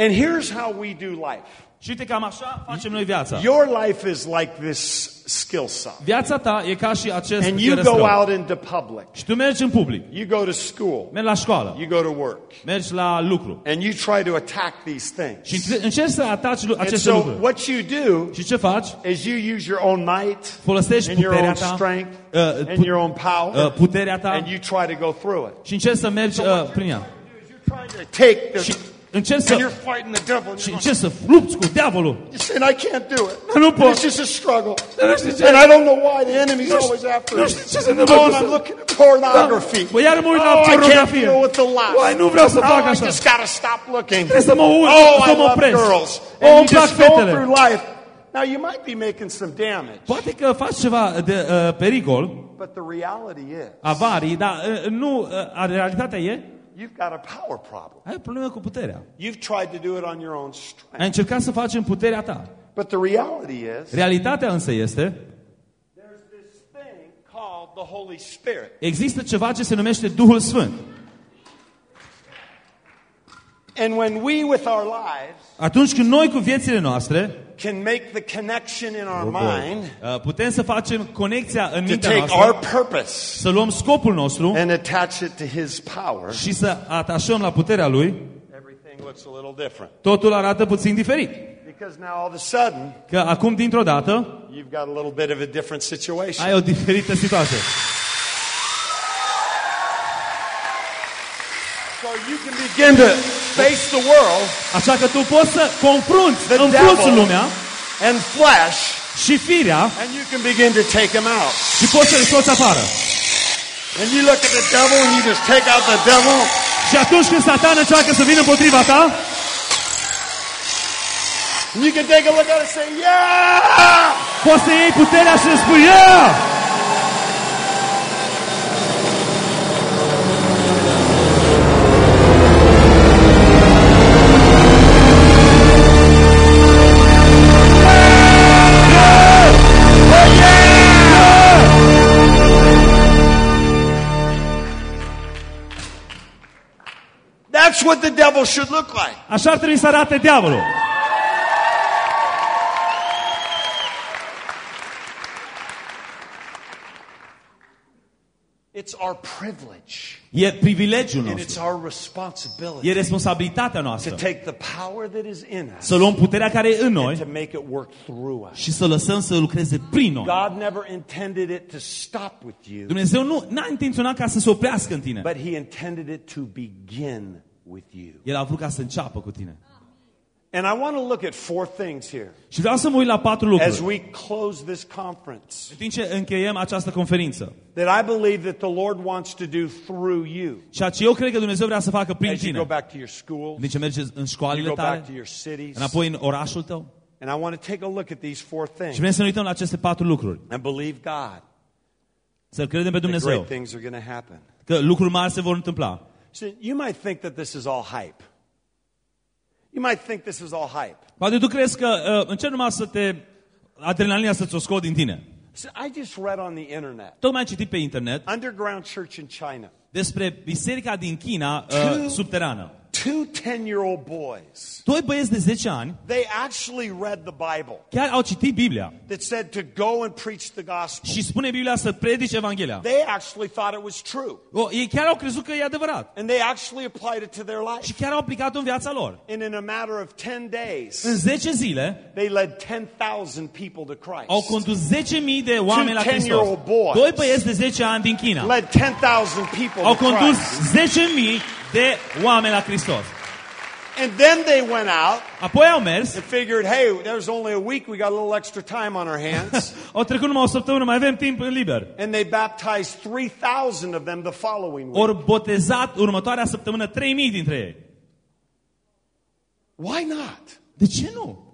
And here's how we do life. Și uite, cam așa facem noi viața. Your life is like this skill saw. Viața ta e ca și acest And you go fierăstrău. out into public. Și tu mergi în public, You go to school. mergi la școală, You go to work. mergi la lucru And you try to attack these things. și între- încerci să ataci lu- And aceste so lucruri. what you do Și ce faci? is you use your own might Folosești and your puterea own ta, strength uh, and put- your own power uh, puterea ta and you try to go through it. și încerci să mergi uh, prin ea. You're trying to take Și the încerci and să, you're fighting the devil. And și you're, încerci să lupți cu diavolul. you're saying, I can't do it. Nu pot. It's just a struggle. Nu știu ce- And I don't know why the enemy's always after nu me. știu ce se întâmplă Oh, cu and I'm să- looking at pornography. Bă, iar mă uit la Oh, I can't pornografie. deal with the lust. Băi, nu vreau să fac Oh, I așa. just gotta stop looking. Trebuie să mă uit, Oh, să I mă love opresc. girls. Oh, And you îmi plac just go fetele. through life. Now you might be making some damage, Poate că faci ceva de uh, pericol, but the reality is avarii, dar uh, nu, uh, realitatea e, you've got a power problem. ai o problemă cu puterea. You've tried to do it on your own strength. Ai încercat să faci în puterea ta. But the reality is Realitatea însă este, there's this thing called the Holy Spirit. există ceva ce se numește Duhul Sfânt. And when we with our lives Atunci când noi cu viețile noastre can make the connection in our mind uh, putem să facem conexia în to mintea take noastră, our purpose să luăm scopul nostru and attach it to his power, și să atașăm la puterea lui, everything looks a little different. totul arată puțin diferit. Because now all of a sudden, Că acum, dintr-o dată, you've got a little bit of a different situation. ai o diferită situație. You can begin to face the world Așa că tu poți să confrunți, The înfrunți devil. lumea and flesh, și firea and you can begin to take him out. și poți să-l scoți afară. And you look at the devil and you just take out the devil, Și atunci când satan încearcă să vină împotriva ta, and you can take a look at it and say, Yeah! poți să iei puterea și să spui, yeah! What the devil should look like. Așa ar trebui să arate diavolul. It's our privilege E privilegiul nostru. and it's our responsibility E responsabilitatea noastră. to take the power that is in us să luăm puterea care e în and noi to make it work through us. și să lăsăm să lucreze prin noi. God never intended it to stop with you, Dumnezeu nu n-a intenționat ca să se oprească în tine. but He intended it to begin with you. El a vrut ca să înceapă cu tine. And I want to look at four things here Și vreau să mă uit la patru as lucruri. we close this conference În timp ce încheiem această conferință. that I believe that the Lord wants to do through you. Ceea ce eu cred că Dumnezeu vrea să facă prin As you go tine. back to your schools, Din ce mergi în you școalile go back to tale, your cities, înapoi în orașul tău. and I want to take a look at these four Și things vrem să ne uităm la aceste patru lucruri. and believe God Să-L credem pe that Dumnezeu. great things are going to happen. Că lucruri mari se vor întâmpla. See, you might think that this is all hype. You might think this is all hype. Poate tu crezi că uh, încerci numai să te... Adrenalina să ți-o scot din tine. See, I just read on the internet Tocmai am citit pe internet underground church in China. despre biserica din China Two- uh, subterană. Two 10 year old boys, Doi băieți de 10 ani they actually read the Bible chiar au citit Biblia that said to go and preach the gospel. și spune Biblia să predice Evanghelia. They actually thought it was true. O, ei chiar au crezut că e adevărat And they actually applied it to their life. și chiar au aplicat-o în viața lor. And in a matter of 10 În days, 10 zile they led 10,000 people to Christ. au condus 10.000 de oameni la Two Hristos. 10-year-old boys. Doi băieți de 10 ani din China Led 10,000 people au to condus Christ. 10.000 de oameni la Hristos. And then they went out Apoi au mers, and figured, hey, there's only a week, we got a little extra time on our hands. (laughs) au trecut numai o săptămână, mai avem timp liber. and they baptized 3,000 of them the following week. Ori botezat următoarea săptămână 3.000 dintre ei. Why not? De ce nu?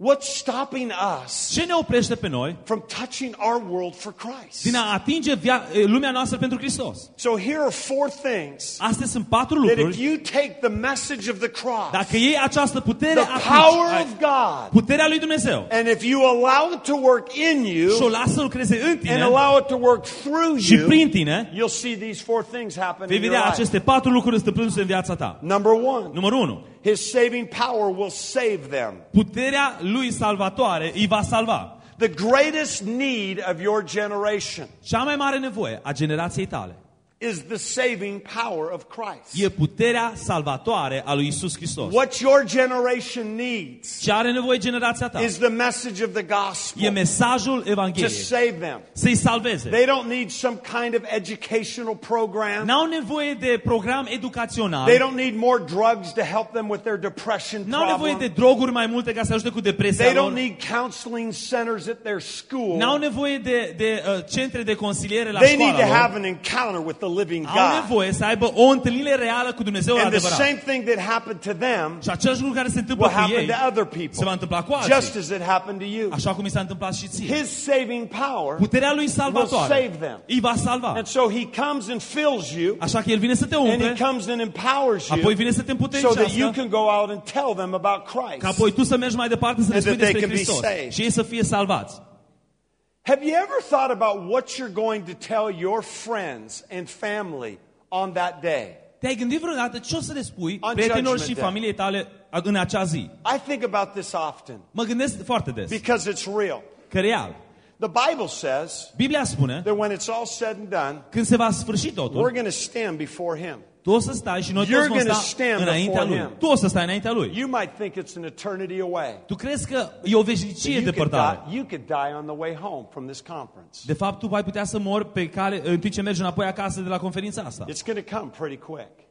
What's stopping us Ce ne oprește pe noi from touching our world for Christ? din a atinge via- lumea noastră pentru Hristos? So here are four things Astea sunt patru that if lucruri. you take the message of the cross, Dacă iei această putere, the power atunci, of God, puterea lui Dumnezeu, and if you allow it to work in și o you lasă să lucreze în and tine allow it to work through și you, prin tine, you'll see these four things happen vei in your vedea life. aceste patru lucruri întâmplându-se în viața ta. Number one, Numărul 1. His saving power will save them. Puterea lui salvatoare îi va salva. The greatest need of your generation Cea mai mare nevoie a generației tale is the saving power of Christ. e puterea salvatoare a lui Isus Hristos. What your generation needs Ce are nevoie generația ta? is the message of the E gospel mesajul to Evangheliei. save them. Să-i salveze. They don't need some kind of educational program. N-au nevoie de program educațional. They don't need more drugs to help them with their depression N-au nevoie de problem. droguri mai multe ca să ajute cu depresia They lor. don't need counseling centers at their school. N-au nevoie de, de uh, centre de consiliere la They need to școala have lor. an encounter with the living Au God. nevoie să aibă o întâlnire reală cu Dumnezeu And the adevărat. same thing that happened to them Și același lucru care se întâmplă will cu happen ei to other people. se va întâmpla cu Just alții. as it happened to you. Așa cum i s-a întâmplat și ție. His saving power. Puterea lui will save salvatoare them. îi va salva. And so he comes and fills you. Așa că El vine să te And he umple, comes and empowers apoi you vine să te so that you împuternicească, can go out and tell them about ca Christ. apoi tu să mergi mai departe să le And spui that they despre can be Hristos saved. și ei să fie salvați. Have you ever thought about what you're going to tell your friends and family on that day? Te-ai gândit vreodată ce o să le spui On prietenilor Judgment și Day. familiei tale în acea zi? I think about this often Mă gândesc foarte des because it's real. că real. The Bible says Biblia spune, that when it's all said and done, când se va sfârși we're going to stand before Him. Tu o să stai și noi You're toți vom gonna sta stand înaintea before Lui. Him. Tu o să stai înaintea Lui. You might think it's an eternity away. Tu crezi că e o veșnicie You could, depărtare. die, you could die on the way home from this conference. De fapt, tu vai putea să mori pe cale, în timp ce mergi înapoi acasă de la conferința asta. It's going to come pretty quick.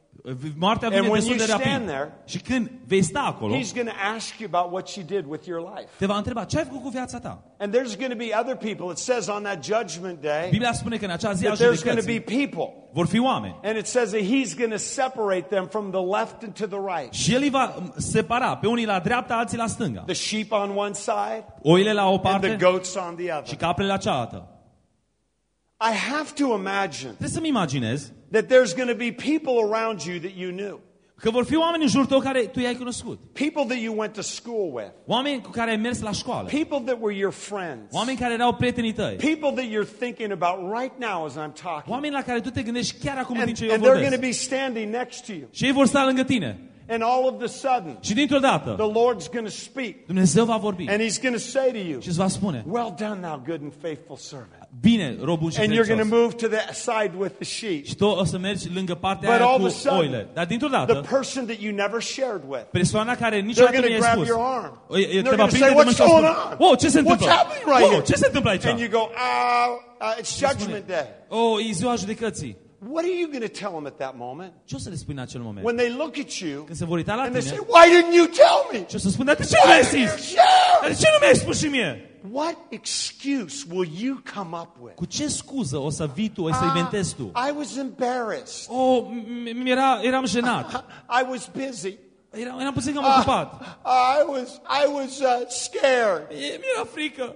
Moartea And vine when destul de you stand rapid. there, Și când vei sta acolo, He's going to ask you about what you did with your life. te va întreba ce ai făcut cu viața ta. And there's going to be other people. It says on that judgment day Biblia spune că în acea zi a that there's going to be judecății people. vor fi oameni. And it says that He's going to separate them from the left and to the right. Și El îi va separa pe unii la dreapta, alții la stânga. The sheep on one side Oile la o and the parte goats on the și other. caprele la cealaltă. I have to imagine Trebuie să-mi imaginez that there's going to be people around you that you knew. că vor fi oameni în jurul tău care tu i-ai cunoscut. People that you went to school with. Oameni cu care ai mers la școală. People that were your friends. Oameni care erau prietenii tăi. People that you're thinking about right now as I'm talking. Oameni la care tu te gândești chiar acum în And, timp ce eu and they're going to vorbesc. be standing next to you. Și ei vor sta lângă tine. And all of a sudden, Și dintr-o dată, the Lord's going to speak. Dumnezeu va vorbi And He's going to say to you, și îți va spune, Well done, thou good and faithful servant. Bine, robul și And you're going to credincios. move to the side with the sheep. Și tu o să mergi lângă partea But aia all cu of a sudden, oile. Dar dintr-o The dată, person that you never shared with, persoana care they're niciodată going nu to i-ai grab spus, your arm. o- e- They're te va going to prinde say, de mână What's și va going spune, on? wow, ce se What's întâmplă? happening right Wow, here? ce se întâmplă aici? And you go, Ah, uh, it's Judgment Day. Oh, e ziua judecății. What are you going to tell them at that moment? Ce o să le spui în acel moment? When they look at you Când se vor uita la and they tine say, Why didn't you tell me? și o să spun, dar de ce nu mi-ai Why didn't you zis? share? Dar de ce nu mi-ai spus și mie? What excuse will you come up with? Cu ce scuză o să vii tu, o să Ah, inventezi tu? I was embarrassed. Oh, m- m- era, eram jenat. (laughs) I was busy. Eram, eram puțin cam Ah, ocupat. I was I was uh, scared. E, mi-era frică.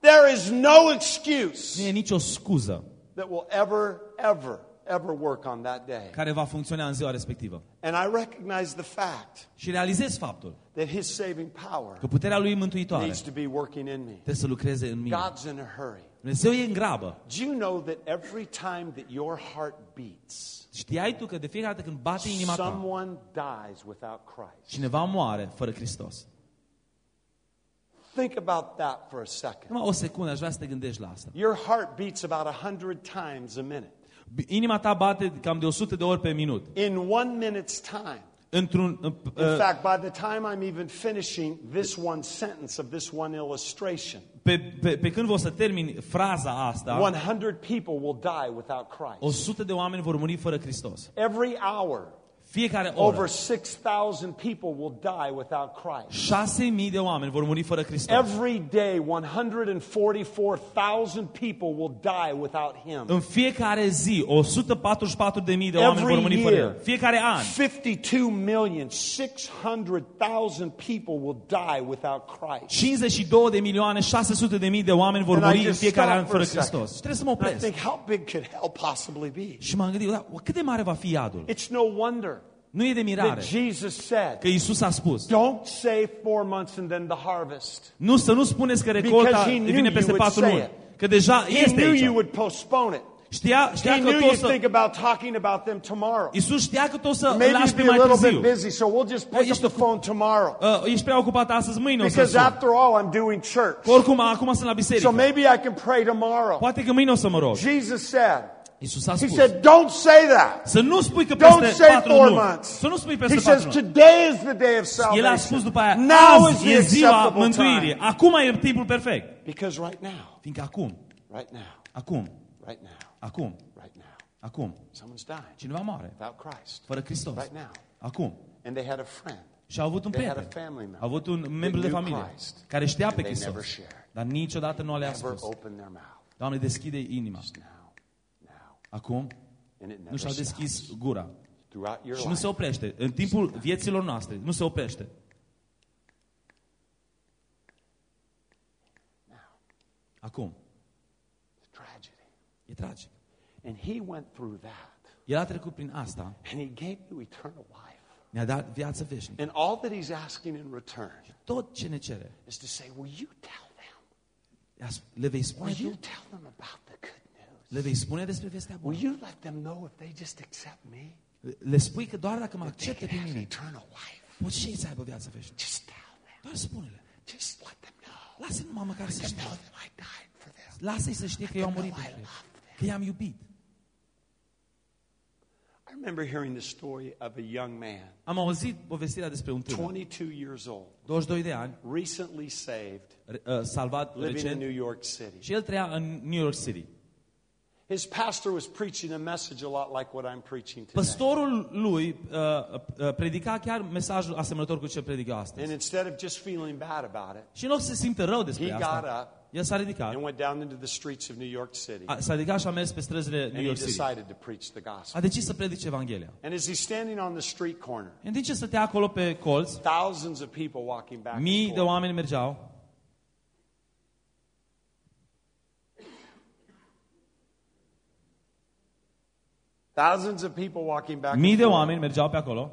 There is no excuse Nu e nicio scuză that will ever, ever, ever work on that day. care va funcționa în ziua respectivă. And I recognize the fact Și realizez faptul that His saving power că puterea lui mântuitoare needs to be working in me. trebuie să lucreze în mine. God's in a hurry. Dumnezeu e în grabă. Do you know that every time that your heart beats, Știai tu că de fiecare dată când bate inima ta, someone dies without Christ? cineva moare fără Hristos. Think about that for a second. Numai o secundă, aș vrea să te gândești la asta. Your heart beats about a hundred times a minute. Inima ta bate cam de 100 de ori pe minut. In one minute's time, Într-un, uh, in uh, fact, by the time I'm even finishing this one sentence of this one illustration, pe, pe, pe când o să termin fraza asta, 100 people will die without Christ. 100 de oameni vor muri fără Hristos. Every hour, Fiecare over oră, 6,000 people will die without Christ. 6.000 de oameni vor muri fără Hristos. Every day, 144,000 people will die without Him. În fiecare zi, 144.000 de oameni vor Every muri fără year, El. Fiecare an, 52,600,000 people will die without Christ. 52 de milioane 600 de mii de oameni vor And I muri în just fiecare stop an for a fără second. Hristos. Și trebuie să mă And I opresc. think, how big could hell possibly be? Și m-am gândit, da, cât de mare va fi iadul? It's no wonder Nu e de mirare that Jesus said, că Isus a spus. Don't say four months and then the harvest. Nu, să nu spuneți că recolta Because he knew vine you peste would patru say luni. it. Că deja He este knew you aici. would postpone it. Știa, știa He că knew tot you'd să... think about talking about them tomorrow. Isus știa că tot să îl Maybe lași you'd pe be a mai little bit târziu. busy, so we'll just pick up ești the ocup- phone tomorrow. Uh, ești prea ocupat astăzi, mâine o să Because sun. after all, I'm doing church. Oricum, acum sunt la So biserică. maybe I can pray tomorrow. Poate că mâine o să mă rog. Jesus said, Isus a He spus. said, don't say that. Să nu spui că Don't peste say patru four luni. months. Să nu spui He peste says, patru luni. today is the day of El a spus salvation. după aia, Now is azi the e ziua acceptable mântuirii. time. Acum e timpul perfect. Because right now, Fiindcă acum, right now, acum, right now, acum, right now, acum, someone's dying cineva moare without Christ. fără Hristos. Right now. Acum. And they had a friend. Și au avut un They had prieten. a family member Au avut un membru de knew familie Christ, care știa and pe they never Hristos. shared. Dar niciodată nu le-a Never spus. opened their mouth. Doamne, deschide inima. Now, now. Acum And it nu never și-au stops. deschis gura. Throughout your Și nu life. se oprește. În timpul vieților noastre, nu se oprește. Acum. It's tragedy. E tragic. And he went through that. El a trecut prin asta, And he gave you eternal life. ne-a dat viață veșnică. And all that he's asking in return Tot ce ne cere, is to say, Will you tell them? le vei spune Will you tu? tell them about the good news? Le vei spune despre vestea bună? Will you let them know if they just accept me? Le spui că doar dacă mă They acceptă can pe have mine, eternal life. pot și ei să aibă viață veșnică. Just tell them. Doar spune-le. Just let them know. Lasă numai măcar să Let them știe. know that I died for them. Lasă-i să știe că eu am murit pentru ei. Că i-am iubit. I remember hearing the story of a young man, Am auzit povestirea despre un tânăr, 22 years old, 22 de ani, recently saved, re- uh, salvat living in recent, New York City. și el trăia în New York City. His pastor was preaching a message a lot like what I'm preaching today. Păstorul lui uh, uh, predica chiar mesajul asemănător cu ce predică astăzi. And instead of just feeling bad about it, Și în loc să se simtă rău despre He got asta, up el s-a ridicat, and went down into the streets of New York City a- s-a ridicat și a mers pe străzile and New he York City. decided to preach the gospel. A decis să predice Evanghelia. And as he's standing on the street corner, În timp ce stătea acolo pe colț, thousands of people walking back mii and de forth. oameni mergeau Thousands of people walking back Mii and de forth. oameni mergeau pe acolo,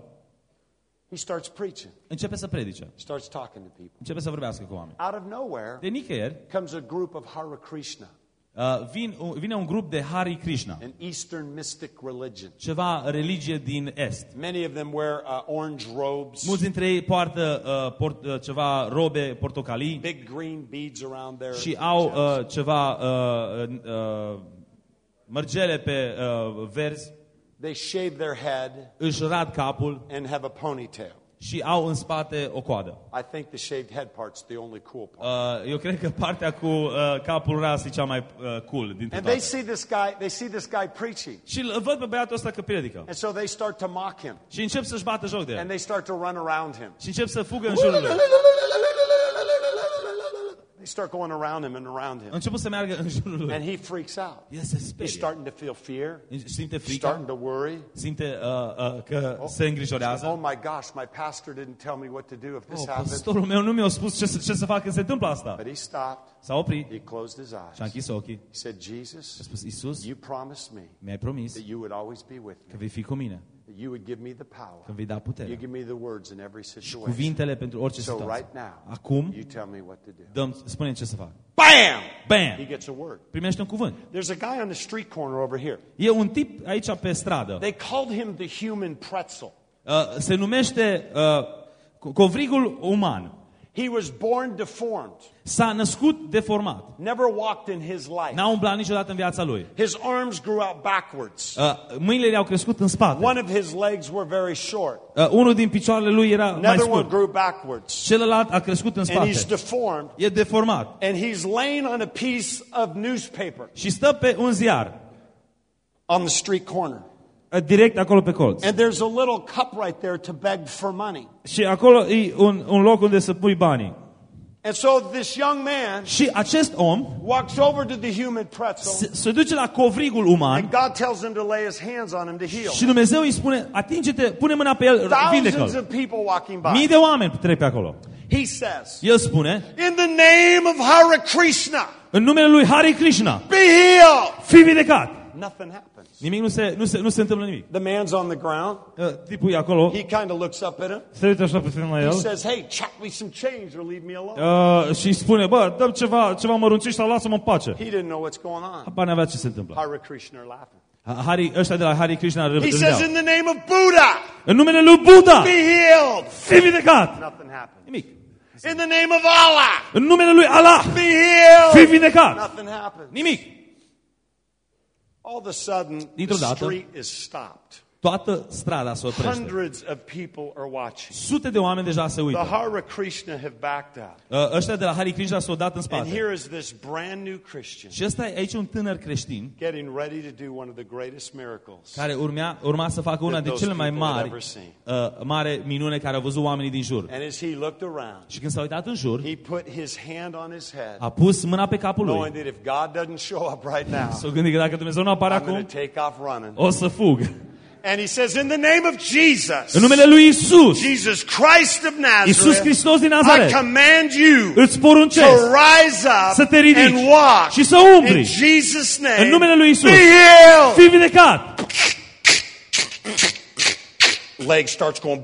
He starts preaching. începe să predice, Starts talking to people. începe să vorbească cu oameni. Out of nowhere De nicăieri comes a group of Hare Krishna, uh, vin, uh, vine un grup de Hari Krishna, an Eastern mystic religion. ceva religie din Est. Many of them wear uh, orange robes, Mulți dintre ei poartă uh, port, uh, ceva robe portocalii big green beads around their și au chests. uh, ceva uh, uh, mărgele pe uh, verzi, They shave their head își rad capul and have a ponytail. și au în spate o coadă. I think the shaved head part's the only cool part. Uh, eu cred că partea cu uh, capul ras e cea mai uh, cool dintre and they toate. see this guy, they see this guy preaching. Și îl văd pe băiatul ăsta că predică. And so they start to mock him Și încep să-și bată joc de and el. they start to run around him. Și încep să fugă în jurul lui. They start going around him and around Au him. început să meargă în jurul lui. And he freaks out. El se He's sperie. starting to feel fear. Simte He's frică, starting to worry. simte uh, uh, că se Oh îngrijorează. my gosh, my pastor didn't tell me what to do if this Oh, happened. pastorul meu nu mi-a spus ce, să- ce să fac când se întâmplă asta. But he stopped. S-a oprit He closed his și a eyes. închis ochii. He said, A Jesus, spus, Iisus, you promised me mi-ai promis that you would always be with că me. vei fi cu mine. That you would give me the power. când vei da You putere. give me the words in every situation. Cuvintele pentru orice So right situație. now, Acum, you tell me what to do. dăm, spune ce să fac. Bam! He Bam! gets a word. Primește un cuvânt. There's a guy on the street corner over here. E un tip aici pe stradă. They called him the human pretzel. Uh, se numește uh, co- covrigul uman. He was born deformed, S-a născut deformat. never walked in his life. N-a umblat niciodată în viața lui. His arms grew out backwards. Uh, mâinile i-au crescut în spate. One of his legs were very short. Uh, unul din picioarele lui era mai Another one grew backwards. Celălalt a crescut în spate. And he's deformed. E deformat. And he's laying on a piece of newspaper Și stă pe un ziar, on the street corner. Uh, direct acolo pe colț. And there's a little cup right there to beg for money. Și acolo e un, un loc unde să pui banii. And so this young man Și acest om walks over to the human pretzel. se, se duce la covrigul uman And God tells him to lay his hands on him to heal. și Dumnezeu îi spune, atinge-te, pune mâna pe el, Thousands vindecă-l. of people walking Mii by. de oameni trec pe acolo. He says, El spune, In the name of Hare Krishna, în numele lui Hari Krishna, be healed. fii vindecat. Nothing happens. Nimic nu se, nu se, nu se întâmplă nimic. The man's on the ground. Uh, Tipul e acolo, He kind of looks up at him. se uită așa puțin la He el says, Hey, chuck me some change or leave me alone. uh, și spune, bă, dăm ceva, ceva mărunțiși sau lasă-mă în pace. He didn't know what's going on. Apar n-avea ce se întâmplă. Hare Krishna are laughing. Hari, ăștia de la Hari Krishna râ- He says, râdeau. In the name of Buddha, În numele lui Buddha, be healed. fii vindecat. Nothing happens. Nimic. In the name of Allah, În numele lui Allah, be fii healed. vindecat. Nothing happens. Nimic. All of a sudden, the street is stopped. Toată strada se oprește. Hundreds of people are watching. Sute de oameni deja se The uită. Hare Krishna have backed out. Uh, Ăștia de la Hari Krishna s-au dat în And spate. here is this brand new Christian Și ăsta e aici un tânăr creștin getting ready to do one of the greatest miracles. care urmea, urma să facă una de cele mai mari uh, mare minune care au văzut oamenii din jur. And as he looked around, Și când s-a uitat în jur, he put his hand on his head, a pus mâna pe capul knowing lui. that if God doesn't show up right (laughs) now, S-a gândit că dacă Dumnezeu nu apare I'm going acum, to take off running. o să fug. And he says, In the name of Jesus, În numele lui Isus, Jesus Christ of Isus Nazareth, Hristos din I Nazaret, command you îți poruncesc to rise up să te ridici and walk și să in umbli Jesus' name. în numele lui Isus. Be healed. Fii vindecat! Leg starts going.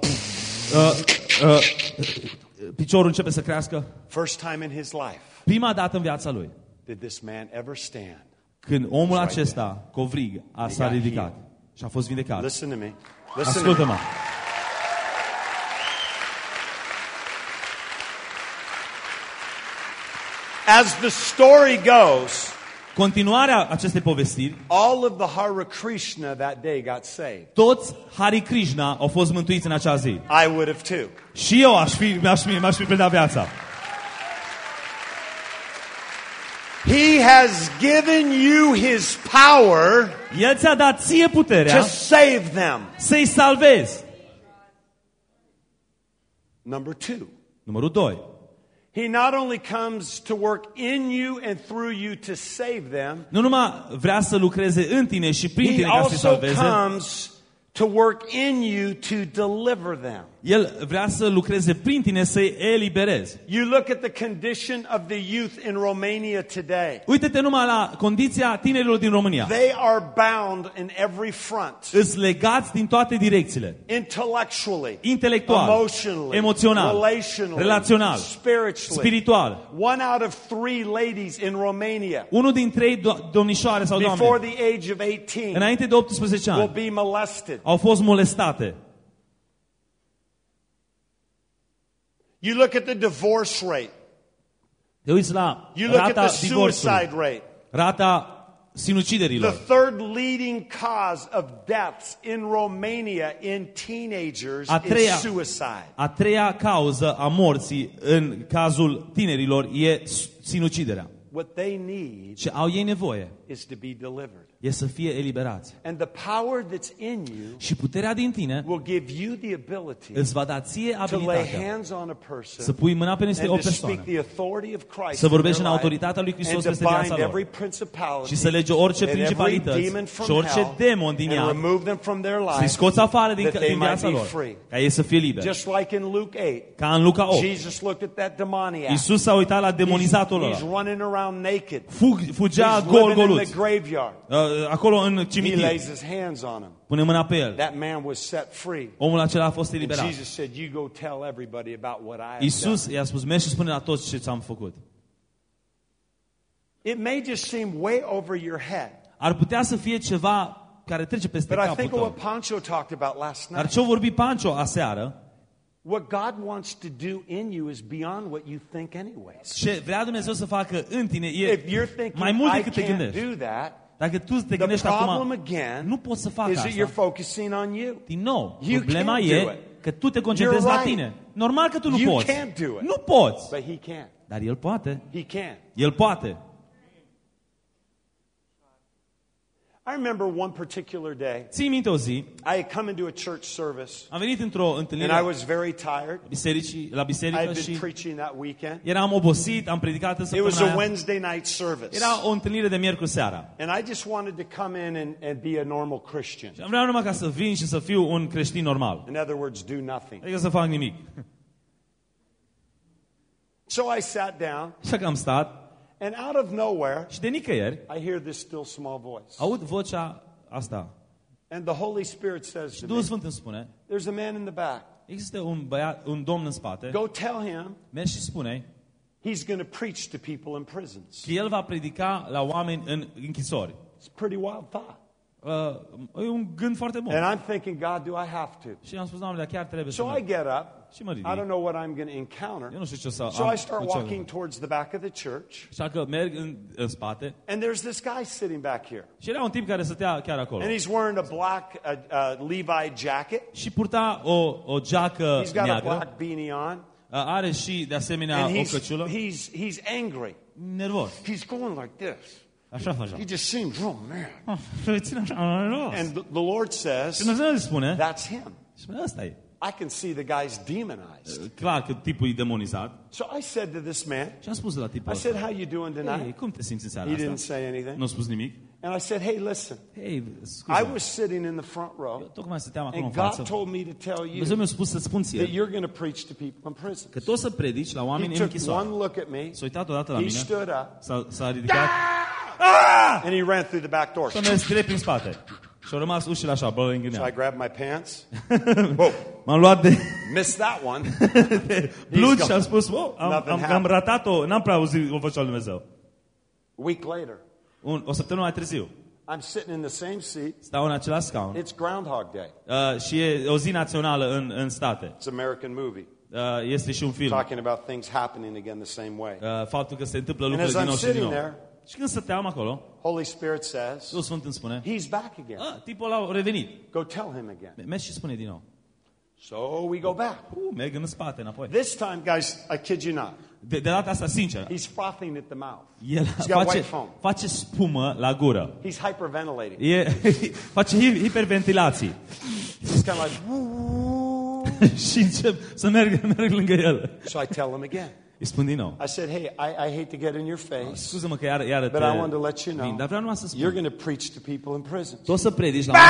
Piciorul începe să crească. First time in his life Prima dată în viața lui, did this man ever stand. când omul acesta, covrig, a s-a got ridicat și a fost vindecat. Listen to me. Listen to me. Ascultă-mă. As the story goes, Continuarea acestei povestiri, all of the Hare Krishna that day got saved. toți Hari Krishna au fost mântuiți în acea zi. I would have too. Și eu aș fi, mi-aș fi, mi-aș fi predat viața. He has given you his power El ți-a dat ție to ¿eh? save them. să-i salvezi. Number two, Numărul 2. he not only comes to work in you and through you to save them, Nu numai vrea să lucreze în tine și prin he tine ca să-i also salveze, comes to work in you to deliver them. El vrea să lucreze prin tine să-i eliberezi. You look at the condition of the youth in Romania today. Uite-te numai la condiția tinerilor din România. They are bound in every front. Îți legați din toate direcțiile. Intellectually, Intelectual, emotionally, emoțional, relationally, relațional, spiritually. spiritual. One out of three ladies in Romania Unul din trei do- domnișoare sau before doamne, the age of 18 înainte de 18 will ani, be molested. au fost molestate. You look at the divorce rate. Te uiți la You look at rata the divorțului, suicide rate. rata The sinuciderilor. third leading cause of deaths in Romania in teenagers A treia, is suicide. a treia cauză a morții în cazul tinerilor e sinuciderea. What they need Și au ei nevoie is to be delivered. E să fie eliberați. And the power that's in you Și puterea din tine will give you the ability îți va da ție to lay abilitatea hands on a să person pui mâna pe niște o and to speak persoană the authority of Christ Să in vorbești their în life autoritatea lui Hristos and to peste viața bind lor. every principality și să lege orice and every principalități demon from și orice hell demon din and ea remove them from their să-i life scoți afară din, that they din might viața be lor free. ca ei să fie liberi. Just like in Luke 8, Ca în Luca 8. Jesus looked at that demoniac. Iisus s-a uitat la demonizatul He's ăla. running around naked. Fug, fugea He's gol living in goluț. The graveyard. Uh, acolo în He cimitir. lays his hands on him. Pune mâna pe el. That man was set free. Omul acela a fost And eliberat. Jesus said, You go tell everybody about what I have Iisus done. i-a spus, mergi și spune la toți ce ți-am făcut. It may just seem way over your head. Ar putea să fie ceva care trece peste But I capul think of what tău. Pancho talked about last Dar night. ce-o vorbi Pancio aseară, What God wants to do in you is beyond what you think, anyways. ce vrea Dumnezeu să facă în tine If e you're thinking, mai mult I decât te can't gândești. do that, Dacă tu te the gândești problem acum, again nu poți să fac is that you're asta. focusing on you. Din nou, You problema can't do e it. că tu te concentrezi You're la right. tine. Normal că tu nu You poți. can't do it. Nu poți. But He can. Dar El poate. He can. El poate. I remember one particular day, Ții minte o zi, I had come into a church service, am venit într-o întâlnire. and I was very tired. biserici, la I biserică had been preaching that weekend. eram obosit, am predicat în It was a. Wednesday night service. Era o întâlnire de miercuri seara. And I just wanted to come in and, and be a normal Christian. Și am vrea numai ca să vin și să fiu un creștin normal. In other words, do nothing. Adică să fac nimic. So I sat down, Așa că am stat and out of nowhere, și de nicăieri I hear this still small voice. aud vocea asta. And the Holy Spirit says to me, Duhul Sfânt îmi spune, There's a man in the back. există un băiat, un domn în spate, Go tell him mergi și spune he's going to preach to people in prisons. că el va predica la oameni în închisori. It's a pretty wild thought. Uh, e un gând foarte bun. And I'm thinking, God, do I have to? Și am spus, Doamne, dar chiar trebuie să So I merg. get up. Și mă ridic. I don't know what I'm going to encounter. Eu nu știu ce să So am. I start cu ce- walking towards the back of the church. Așa că merg în, în spate And there's this guy sitting back here. și era un tip care stătea chiar acolo. And he's wearing a black uh, uh, Levi jacket. Și purta o, o geacă He's got a black beanie on. Are și, de asemenea, And o he's, căciulă. he's, he's angry. Nervos. He's going like this. Așa. He just seems, oh man. (laughs) Nervos. And the, Lord says, that's him. și ăsta e. I can see the guy's demonized. Clar că tipul e demonizat. So I said to this man, Și am spus la tipul I said, ăsta, how you doing Hei, tonight? cum te simți în seara He didn't asta? say anything. Nu a spus nimic. And I said, hey, listen, Hei, I scuze, was sitting in the front row, tocmai stăteam acolo în and God față. told me to tell Dumnezeu you mi-a spus să spun that ție you're going to preach to people in prison. că tu o să predici la He oameni în took închisoare. one look at me, S-a uitat odată la he mine, stood up, s-a, s-a ridicat and he ran through the back door. și a mers direct prin spate. Și au rămas ușile așa, bă, So I îngânea. grabbed my pants. (laughs) Whoa, M-am luat de missed that one. (laughs) blugi gone. și am spus, wow, am, Nothing am, am happened. ratat-o, n-am prea auzit o voce al Dumnezeu. A week later, Un, o săptămână mai târziu, I'm sitting in the same seat. stau în același scaun It's Groundhog Day. uh, și e o zi națională în, în state. It's American movie Uh, este și un film. talking about things happening again the same way. Uh, faptul că se întâmplă And lucruri as din I'm nou și din sitting nou. there, Și când stăteam acolo, Holy Spirit says, Duhul Sfânt îmi spune, He's back again. ah, tipul ăla a revenit. Go tell him again. Mergi și spune din nou. So we go back. Uh, merg în spate, înapoi. This time, guys, I kid you not, De, de data asta, sincer, he's frothing at the mouth. el He's got white face, foam. face spumă la gură. He's hyperventilating. E, (laughs) face hi- hiperventilații. He's kind of like, "Woo." (laughs) și încep să merg, merg lângă el. so I tell him again. Îi spun din nou. I said, Hey, I, I hate to get in your face, Scuză-mă că iară, iară but te I wanted to let you vin, know dar vreau numai să you're spun. going to preach to people in prison. Tu o să predici la oameni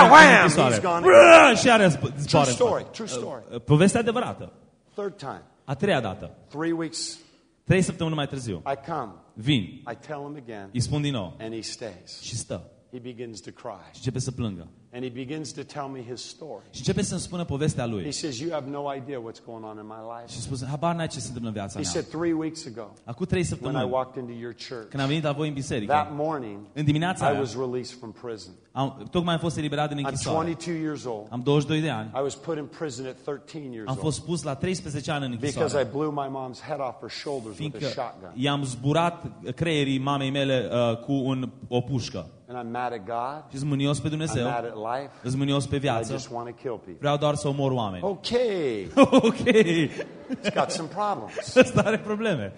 în- în- în wham! închisoare. He's gone Brrr, Și iară zb- True zboară. în story, față. true story. Uh, Povestea adevărată. Third time, A treia dată. three weeks, Trei săptămâni mai târziu. I come, Vin. I tell him again, Îi spun din nou. and he stays. Și stă. He begins to cry. Și începe să plângă. And he begins to tell me his story. Și începe să-mi spună povestea He lui. says, You have no idea what's going on in my life. Și spune, habar n-ai ce se întâmplă în viața He mea. said, Three weeks ago, Acum trei when I săptămâni, walked into your church, când am venit la voi în that biserică, morning, în dimineața I aia, was released from prison. am, tocmai am fost eliberat din I'm închisoare. 22 years old. Am 22 de ani. I was put in prison at 13 years Am old fost pus la 13 ani în because I închisoare. blew my mom's head off her shoulders with a Fiindcă shotgun. i-am zburat creierii mamei mele uh, cu un, o pușcă. And I'm mad at God. Și sunt mânios pe I'm Dumnezeu, mad at life. sunt mânios pe I viață, just want to kill people. vreau doar să omor oameni. Okay, (laughs) ok, it's got some problems. (laughs) ăsta are probleme.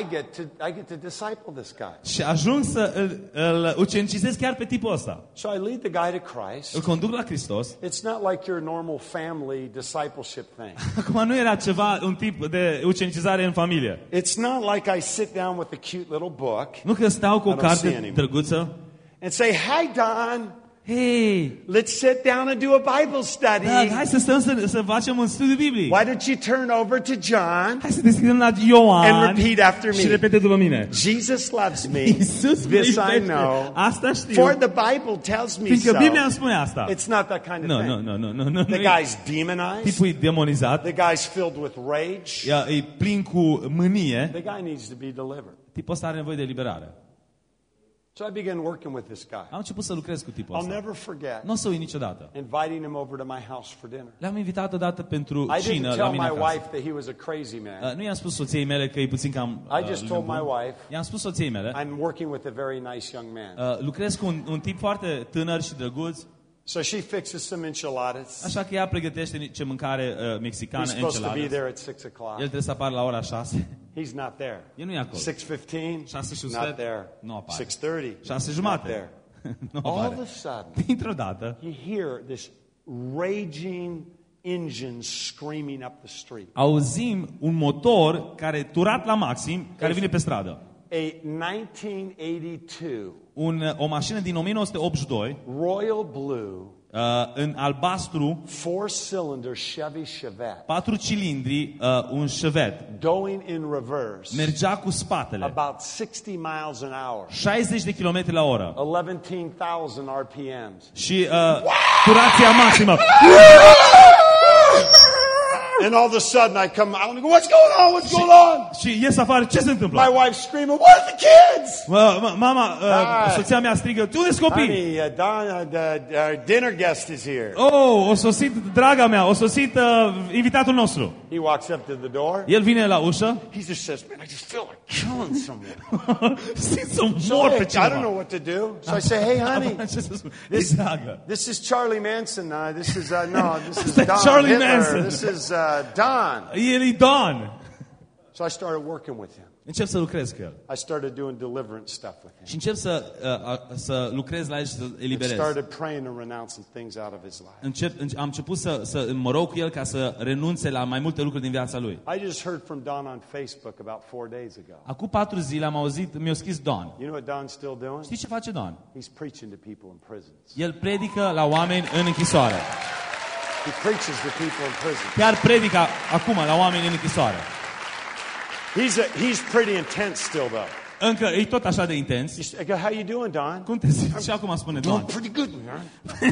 I get to I get to disciple this guy. Și ajung să îl, îl ucenicizez chiar pe tipul ăsta. So I lead the guy to Christ. Îl conduc la Hristos. It's not like your normal family discipleship thing. (laughs) Acum nu era ceva, un tip de ucenicizare în familie. It's not like I sit down with a cute little book Nu că stau cu o I don't see carte anymore. drăguță. and say, "Hi, Don. Hei, let's sit down and do a Bible study. Doug, hai să stăm să, să facem un studiu biblic. Why don't you turn over to John Hai să deschidem la Ioan and repeat after și me? repete după mine. Jesus loves me. Iisus mă This I iubește. know. Asta știu. For the Bible tells me Fiindcă so. Biblia îmi spune asta. It's not that kind of Nu, thing. nu, nu, nu, nu, nu. The nu. guy's demonized. Tipul e demonizat, The guy's filled with rage. ea- e plin cu mânie. The guy needs to be delivered. Tipul ăsta are nevoie de eliberare. So I began working with this guy. Am început să lucrez cu tipul I'll ăsta. never forget Nu o să uit niciodată. inviting him over to my house for dinner. Le-am invitat odată pentru I didn't cină la tell mine my acasă. wife that he was a crazy man. Uh, nu i-am spus soției mele că e puțin cam I uh, just told my nebun. wife I-am spus soției mele, I'm working with a very nice young man. uh, lucrez cu un, un tip foarte tânăr și drăguț, So she fixes some enchiladas. așa că ea pregătește niște mâncare uh, He's mexicană, supposed to be enchiladas. there at 6 El o'clock. trebuie să apară la ora 6. He's not there. El nu e acolo. 6.15, Șase și un not sfert, there. nu apare. 6.30, 6 not jumate. there. (laughs) nu All apare. of a sudden, Dintr-o dată, you hear this raging engine screaming up the street. auzim un motor care turat la maxim, care vine pe stradă. A 1982 Un, o mașină din 1982, Royal Blue uh, în albastru, four-cylinder Chevy Chevette patru cilindri, uh, un Chevette. going in reverse Mergea cu spatele. about 60 miles an hour, 60 de km la oră. 11,000 RPMs. Și uh, turația maximă. (laughs) And all of a sudden I come out and go, what's going on? What's going on? Și ies afară, ce se My întâmplă? wife's screaming, where are the kids? Mă, mama, uh, Hai. soția mea strigă, unde copii? Honey, uh, Don, uh, our dinner guest is here. Oh, o sosit, draga mea, o sosit uh, invitatul nostru. He walks up to the door. El vine la ușă, He just says, man, I just feel like killing someone. (laughs) simt să mor pe I don't know what to do. So I say, hey, honey, (laughs) Ce să spun? This- This, this is Charlie Manson. Uh, this is, uh, no, this (laughs) is Don Charlie Hitler. Manson. This is uh, Don. El e Don. So I started working with him. Încep să lucrez cu el. I started doing deliverance stuff with him. Și încep să, uh, uh, să lucrez la el și să I eliberez. started praying and renouncing things out of his life. Încep, înce- am început să, să mă rog cu el ca să renunțe la mai multe lucruri din viața lui. I just heard from Don on Facebook about four days ago. Acum patru zile am auzit, mi-a scris Don. You know what Don's still doing? Știi ce face Don? He's preaching to people in prisons. El predică la oameni în închisoare. He preaches to people in prison. Chiar predică acum la oameni în închisoare. He's, a, he's pretty intense still, though. Încă e tot așa de intens. He's, I go, how you doing, Don? Cum te simți? Și acum spune Doing Don. pretty good, man.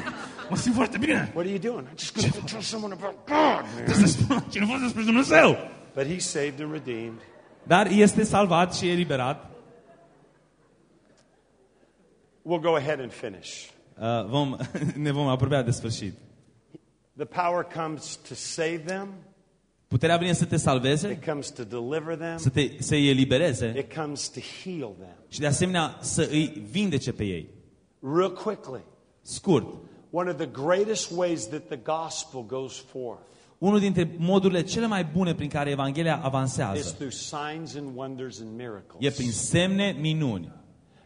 (laughs) Mă simt foarte bine. What are you doing? I'm just going to tell someone about God, man. Trebuie să spun cineva despre Dumnezeu. But he's saved and redeemed. Dar este salvat și eliberat. We'll go ahead and finish. Uh, vom, (laughs) ne vom apropia de sfârșit. The power comes to save them. Puterea vine să te salveze, It comes to deliver them. să te, să-i elibereze It comes to heal them. și de asemenea să îi vindece pe ei. Real quickly, Scurt, one of the greatest ways that the gospel goes forth unul dintre modurile cele mai bune prin care Evanghelia is avansează through signs and wonders and e miracles. prin semne, minuni.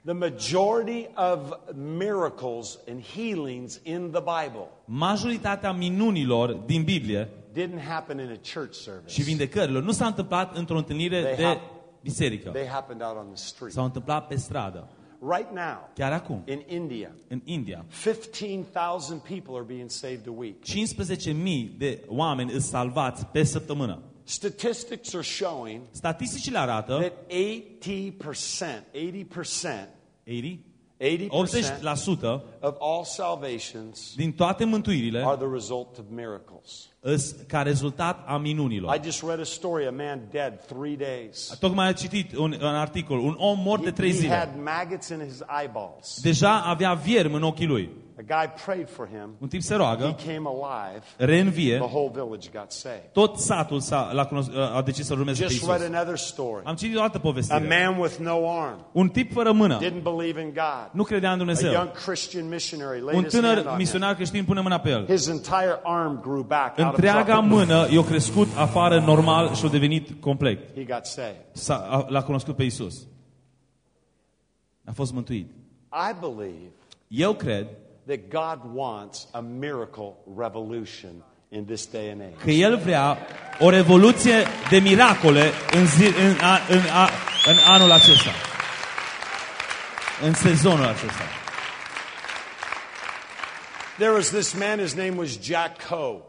The majority of miracles and healings in the Bible Majoritatea minunilor din Biblie didn't happen in a church și service. vindecărilor nu s-a întâmplat într-o întâlnire They de have- biserică. They happened out on the street. S-au întâmplat pe stradă. Right now, Chiar acum, in India, în India, 15,000 people are being saved a week. 15.000 de oameni îți salvați pe săptămână. Statistics are showing Statisticile arată that 80%, 80%, 80, 80% 80% of all salvations din toate mântuirile are the result of miracles. Îs ca rezultat a minunilor. I just read a story, a man dead three days. Tocmai am citit un, un articol, un om mort de He, trei he zile. had maggots in his eyeballs. Deja avea viermi în ochii lui. A guy prayed for him. Un tip se He roagă, came alive. reînvie, The whole village got saved. tot satul s-a, l-a cunosc, a decis să urmeze pe Just read Isus. another story. Am citit o altă A povestire. man with no arm Un tip fără mână, didn't believe in God. nu credea în A young Dumnezeu. Christian missionary laid Un his hand tânăr on him. misionar creștin pune mâna pe el. His entire arm grew back out of his Întreaga arm. mână i-a crescut afară normal și a devenit complet. He got saved. S-a, a- l-a cunoscut pe Isus. A fost mântuit. I believe Eu cred that God wants a miracle revolution in this day and age. că El vrea o revoluție de miracole în, zi, în, a, în, a, în anul acesta. În sezonul acesta. There was this man, his name was Jack Coe.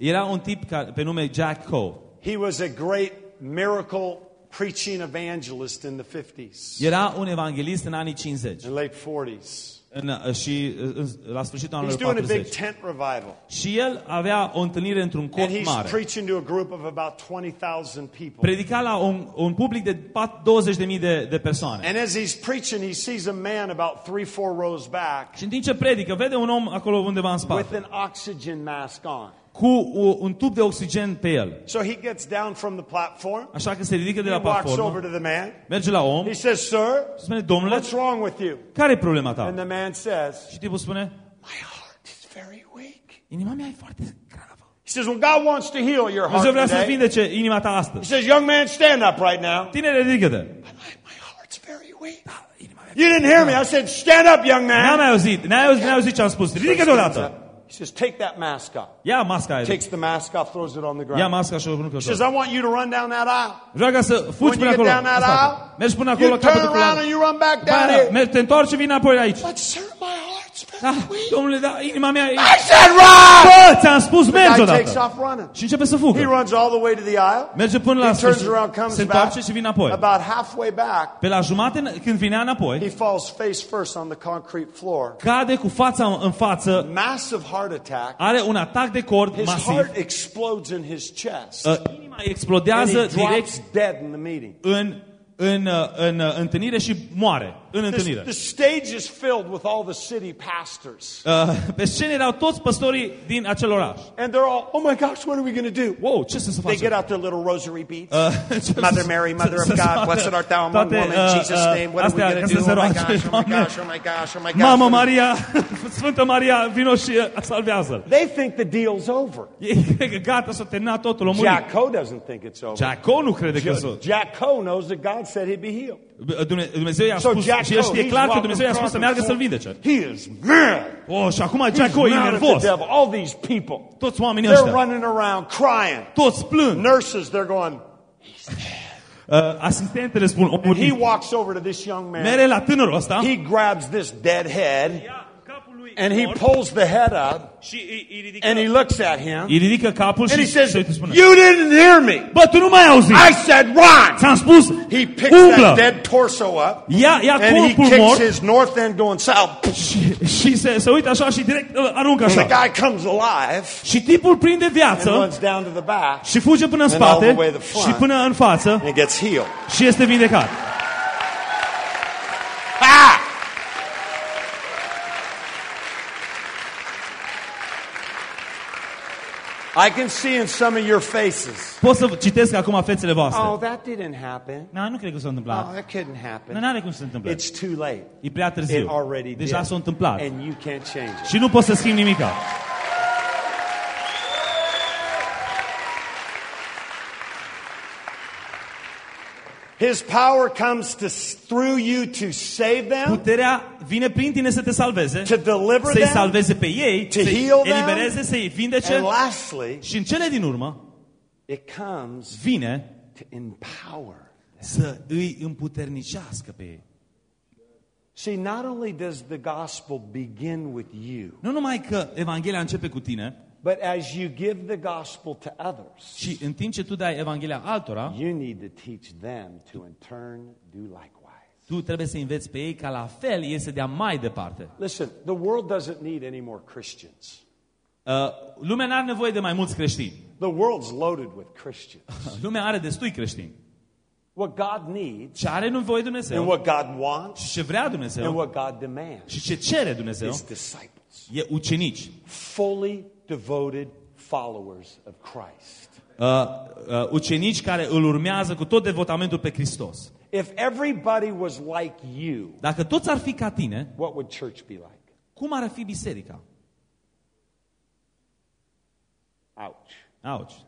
Era un tip ca, pe nume Jack Coe. He was a great miracle preaching evangelist in the 50s Era un evanghelist în anii 50 and late 40s. în, uh, și uh, în- la sfârșitul He's anului doing a big 40. tent revival. Și el avea o întâlnire într-un And cort he's mare. preaching to a group of about 20,000 people. Predica la un, un public de pat- 20.000 de, de persoane. And as he's preaching, he sees a man about three, four rows back Și în timp ce predică, vede un om acolo undeva în with spate, an oxygen mask on. Cu u- un tub de oxigen pe el. So he gets down from the platform. Așa că se ridică de He la walks over platformă, to the man. merge la om He says, Sir, și spune, domnule, what's wrong with you? care e problema And ta? the man says, Și tipul spune, My heart is very weak. inima mea e foarte gravă. He says, Well, God wants to heal your Dumnezeu heart vrea să today. vindece inima ta He astăzi. says, Young man, stand up right now. Tinere, ridică-te. But my, my heart's very weak. Inima mea- You didn't hear me. I said, Stand up, young N-am man. mai auzit, n-ai auzit, n-ai auzit ce am spus. So he Ridică-te stands odată. He says, Take that mask off. Ia masca aia. Takes the mask off, throws it on the Ia ground. masca și o aruncă He says. I want you to run down that aisle. Roagă să fugi până you get acolo. down that aisle, Mergi până acolo, you la capătul turn around and you run back După down aia, here. mergi, te întorci și vii înapoi aici. Sir, my Da, weak. domnule, da, inima mea e... I said, run! Bă, ți-am spus, mergi Guy takes odată. off running. Și începe să He fugă. runs all the way to the aisle. Merge până la He turns sfârșit. around, comes Se back. întoarce și vine înapoi. About halfway back, Pe la jumate, când vine he înapoi, falls face first on the concrete floor. cade cu fața în față, Massive heart attack. are un atac de cord His masiv. heart explodes in his chest. Uh, Inima And explodează he direct drops dead in the meeting. în, în, uh, în uh, întâlnire și moare în întâlnire. the stage is filled with all the city pastors. Uh, Pe scenă erau toți păstorii din acel oraș. And they're all, oh my gosh, what are we going to do? Wow, ce să se They get out their little rosary beads. Uh, (laughs) Mother Mary, Mother of God, blessed art thou among women, uh, Jesus' uh, name. What are we going to do? Oh my gosh, oh my gosh, oh my gosh, oh my gosh. Mamă Maria, (laughs) Sfântă Maria, vino și salvează-l. They think the deal's over. (laughs) Gata, s-a terminat totul, Coe doesn't think it's over. Jack Coe nu crede că Coe knows that God said he'd be healed. Dumnezeu- Dumnezeu i-a So spus Jack și el Coe, știe he's clar că walking Dumnezeu i-a spus să across meargă the să-l floor. vindece. He is mad. Oh, și acum He's Jack Coe e mad at the nervos. devil. All these people, Toți oamenii they're ăștia, running around crying. toți plâng. Nurses, they're going. Uh, asistentele spun, o He murit. walks over to this young man. Mere la tânărul ăsta. He grabs this dead head ia capul lui and he mort pulls the head up și îi, îi ridică, and he looks at him îi ridică capul and he și says, se uită și spune, You didn't hear me. Bă, tu nu mai auzi. I said run. Ți-am spus, He picks umblă. that dead torso up Ia, ia and he corpul kicks mort his north end going south. și, și se, se uită așa și direct îl aruncă The așa. guy comes alive Și tipul prinde and viață runs down to the back și fuge până în And all the spate way to the front. și până în față and gets healed. și este vindecat. Ah! I can see in some of your faces. Pot să citesc acum fețele voastre. Oh, that didn't happen. Na, nu cred că s-a Oh, întâmplat. that couldn't Nu happen. are cum să se întâmple. It's too late. E prea It târziu. already Deja did. s-a întâmplat. And you can't change it. Și nu poți să schimbi nimica. His power comes to through you to save them, Puterea vine prin tine să te salveze, to deliver să-i them, salveze pe ei, to să-i heal them, elibereze, să-i vindece and lastly, și în cele din urmă it comes vine to empower. să îi împuternicească pe ei. See, not only does the gospel begin with you, Nu numai că Evanghelia începe cu tine, but as you give the gospel to others, și în timp ce tu dai Evanghelia altora, you need to teach them to in turn do likewise. tu trebuie să înveți pe ei ca la fel ei să dea mai departe. Listen, the world doesn't need any more Christians. Uh, lumea nu are nevoie de mai mulți creștini. The world's loaded with Christians. (laughs) Lumea are destui creștini. What God needs Ce are nevoie and Dumnezeu what God wants și ce vrea and Dumnezeu what God demands și ce cere Dumnezeu is disciples, e ucenici. fully devoted followers of Christ. Uh, uh, ucenici care îl urmează cu tot devotamentul pe Hristos. If everybody was like you, Dacă toți ar fi ca tine, what would church be like? cum ar fi biserica? Ouch. Auci.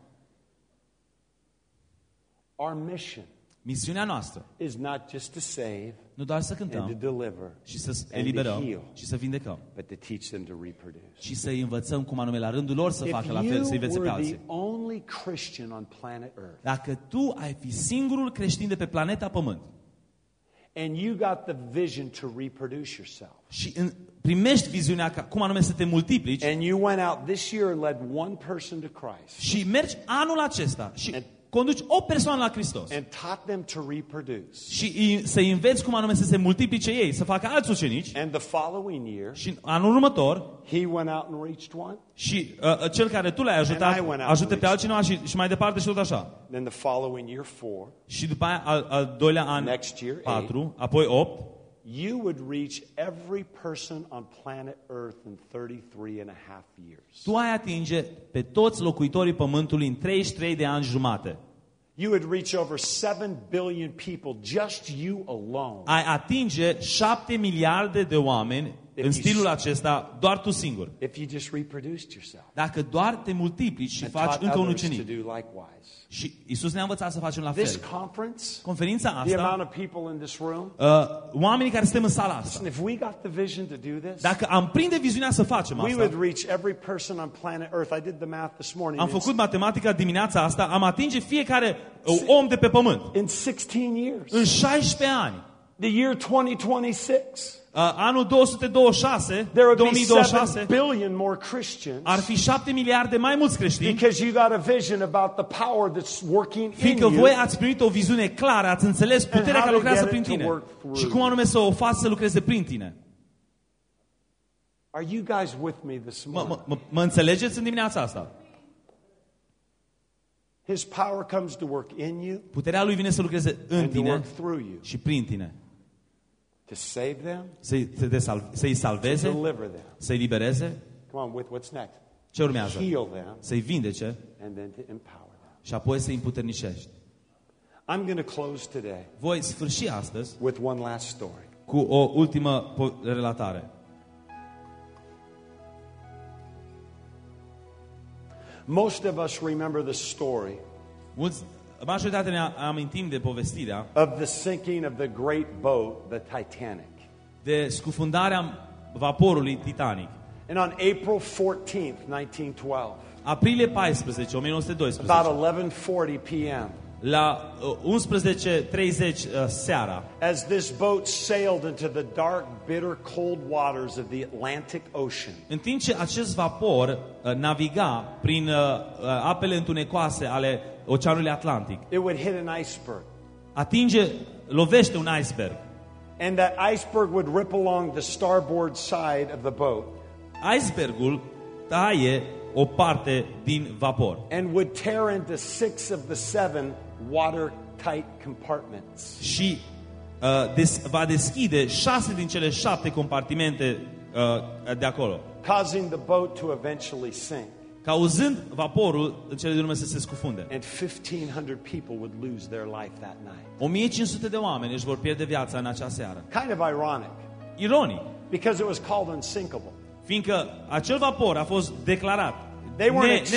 Our mission Misiunea noastră is not just to save nu doar să and to cântăm deliver, și să and to eliberăm heal, și să vindecăm, but to teach them to reproduce. ci să îi învățăm cum anume la rândul lor să If facă la fel, să-i you învețe pe were the alții. only Christian on planet Earth, Dacă tu ai fi singurul creștin de pe planeta Pământ and you got the vision to reproduce yourself. și în, primești viziunea ca cum anume să te multiplici And you went out this year and led one person to Christ și mergi anul acesta și conduci o persoană la Hristos and taught them to reproduce. și îi- să înveți cum anume să se multiplice ei, să facă alți ucenici And the following year, și în anul următor he went out and reached one. și uh, cel care tu l-ai ajutat, And I went out ajute and pe altcineva și, și mai departe și tot așa. Then the following year, four. Și după aia, al, al doilea an, Next year, 4, apoi 8, You would reach every person on planet Earth in 33 and a half years. tu ai atinge pe toți locuitorii Pământului în 33 de ani jumate. You would reach over 7 billion people, just you alone. Ai atinge 7 miliarde de oameni în stilul acesta, doar tu singur. If you just reproduced yourself. Dacă doar te multiplici și And faci taught încă un others to ucenic. do likewise. Și Isus ne-a învățat să facem la This fel. conference, Conferința the amount asta, of people in this room, uh, oamenii care suntem în sala asta, listen, if we got the vision to do this, dacă am prinde viziunea să facem we would asta, reach every person on planet Earth. I did the math this morning. am It's făcut matematica dimineața asta, am atinge fiecare uh, om de pe pământ. in 16 years. În 16 ani. The year 2026. Uh, anul 226, There would be 2026, 7 billion more Christians ar fi 7 miliarde mai mulți creștini, because you got a vision about the power that's working in fiindcă you. voi ați primit o viziune clară, ați înțeles puterea how care to lucrează get prin it to tine work through și cum anume să o faci să lucreze prin tine. Are you guys with me this Mă, morning? mă, mă, mă înțelegeți în dimineața asta? His power comes to work in you Puterea lui vine să lucreze în and to tine work through you și prin tine. To save them, Să-i, să te salv, să-i to salveze, deliver them. să-i libereze. Come on, with what's next? Ce urmează? Heal them Să-i vindece and then to empower them. și apoi să-i împuternicești. I'm going to close today Voi sfârși astăzi with one last story. cu o ultimă po- relatare. Most of us remember the story Mulți, majoritatea ne amintim de povestirea of the sinking of the great boat, the Titanic. de scufundarea vaporului Titanic. And on April 14th, 1912, Aprilie 14, 1912, about 11:40 p.m., la uh, 11.30 uh, seara, as this boat sailed into the dark, bitter, cold waters of the Atlantic Ocean, în timp ce acest vapor uh, naviga prin uh, uh, apele întunecoase ale Oceanului Atlantic, it would hit an iceberg. atinge, lovește un iceberg. And that iceberg would rip along the starboard side of the boat Icebergul taie o parte din vapor and would tear into six of the seven watertight compartments. și uh, des, va deschide șase din cele șapte compartimente uh, de acolo, causing the boat to eventually sink. Cauzând vaporul în cele din urmă să se scufunde. And 1,500 people would lose their life that night. 1500 de oameni își vor pierde viața în acea seară. Kind of ironic Ironic, because it was called unsinkable. fiindcă acel vapor a fost declarat They weren't,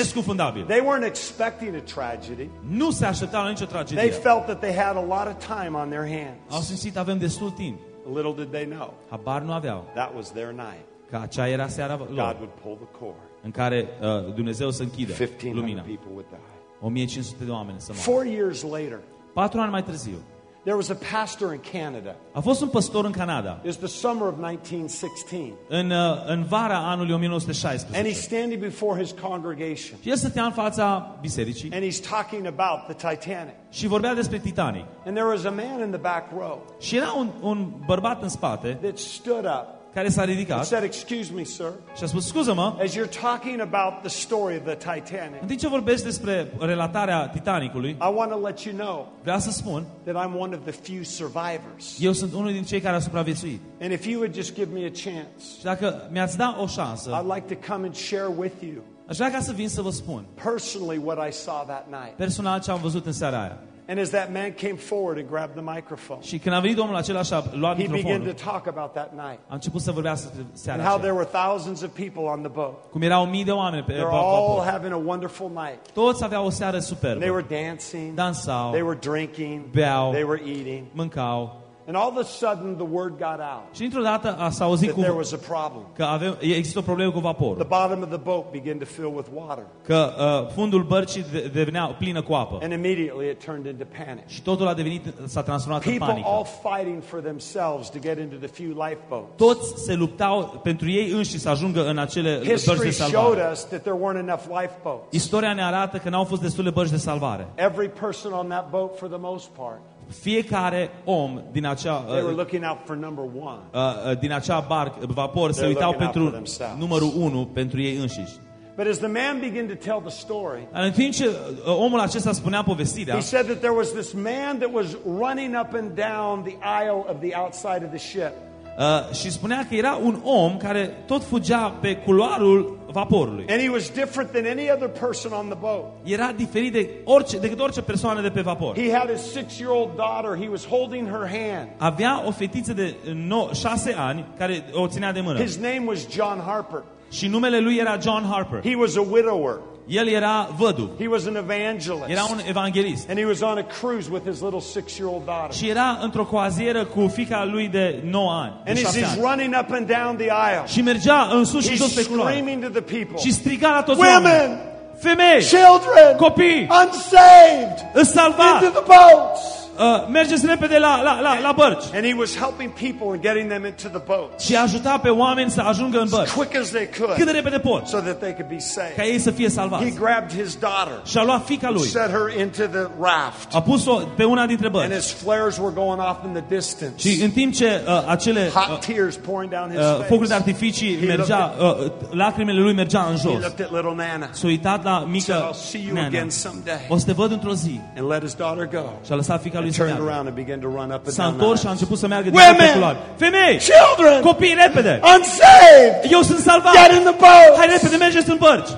ne, they weren't expecting a tragedy. Nu se așteptau la nicio They tragedie. felt that they had a lot of time on their Au hands. simțit avem destul timp. Little did they know Habar nu aveau that was their night. că aceea era seara God lor would pull the cord. În care uh, Dumnezeu să închidă 1,500 lumina. people would die. 1500 de oameni să moară. Four years later, Patru ani mai târziu, there was a pastor in Canada. a fost un păstor în Canada, It was the summer of 1916. în, uh, în vara anului And 1916. he's standing before his congregation. Și el stătea în fața bisericii And he's talking about the Titanic. și vorbea despre Titanic. And there was a man in the back row Și era un, un bărbat în spate that stood up care s-a and ridicat said, Excuse me, sir. și a spus, scuză-mă, As you're talking about the story of the Titanic, în timp ce vorbești despre relatarea Titanicului, I want to let you know vreau să spun, that I'm one of the few survivors. eu sunt unul din cei care a supraviețuit. And if you would just give me a chance, Și dacă mi-ați da o șansă, I'd like to come and share with you aș vrea ca să vin să vă spun personally what I saw that night. personal ce am văzut în seara aia. And as that man came forward and grabbed the microphone, Și când a venit domnul acela și a luat he began to microfonul, talk about that night a început să vorbească despre and seara how aceea. there were thousands of people on the boat. Cum erau mii de oameni pe They're pe all vapor. having a wonderful night. Toți aveau o seară And they superbă. were dancing, Dansau, they were drinking, beau, they were eating. mâncau. And all of a sudden, the word got out Și dintr-o dată a- s-a auzit that there cu, was a problem. că avem, există o problemă cu The vaporul. bottom of the boat began to fill with water. Că uh, fundul bărcii de- devenea plină cu apă. And immediately it turned into panic. Și totul a devenit, s-a transformat în People all panică. fighting for themselves to get into the few lifeboats. Toți se luptau pentru ei înși să ajungă în acele bărci History de showed salvare. us that there weren't enough lifeboats. Istoria ne arată că n-au fost destule bărci de salvare. Every person on that boat, for the most part, Fiecare om din acea, they were uh, looking out for number one. uh, uh, din acea barc, vapor, se They're uitau looking out for pentru themselves. numărul 1 pentru ei înșiși. But as the man began to tell the story, Dar în timp ce uh, omul acesta spunea povestirea, he said that there was this man that was running up and down the aisle of the outside of the ship. Uh, și spunea că era un om care tot fugea pe culoarul vaporului. And he was different than any other person on the boat. Era diferit de orice, decât orice persoană de pe vapor. He had his six year old daughter, he was holding her hand. Avea o fetiță de 9, 6 ani care o ținea de mână. His name was John Harper. Și numele lui era John Harper. He was a widower, El era văduv. he was an evangelist. Era un evanghelist. And he was on a cruise with his little six year old daughter. Și era într-o coazieră cu fica lui de 9 ani, de And as 6 he's ani. running up and down the aisle, Și mergea în sus și he's jos pe culoare. screaming to the people Și striga la toți Women! oamenii. Femei! Children! Copii! Unsaved! Îți salva! Into the boats! Uh, mergeți repede la, la, la, la bărci! And he was helping people and getting them into the boats Și ajuta pe oameni să ajungă în as bărci. quick as they Cât de could repede pot. so that they could be Ca saved. ei să fie He salvați. grabbed his daughter, Și a luat fica lui. set her into the raft, A pus-o pe una dintre and bărci. his flares were going off in the distance. Și în timp ce uh, acele Hot uh, tears pouring down his uh, focuri de face. artificii He mergea, uh, lacrimile lui mergea în He jos. looked at little Nana, S-a uitat la said, mică I'll see you Nana. again someday. O să te văd într-o zi. And let his daughter go. Și a lăsat fica lui And să turned around and began to run up and S-a down întors și the a aisle. început să meargă din Women! pe culoare. Femei! Children! Copii, repede! Unsaved! Eu sunt salvat! Get in the boat! Hai repede, mergeți în bărci!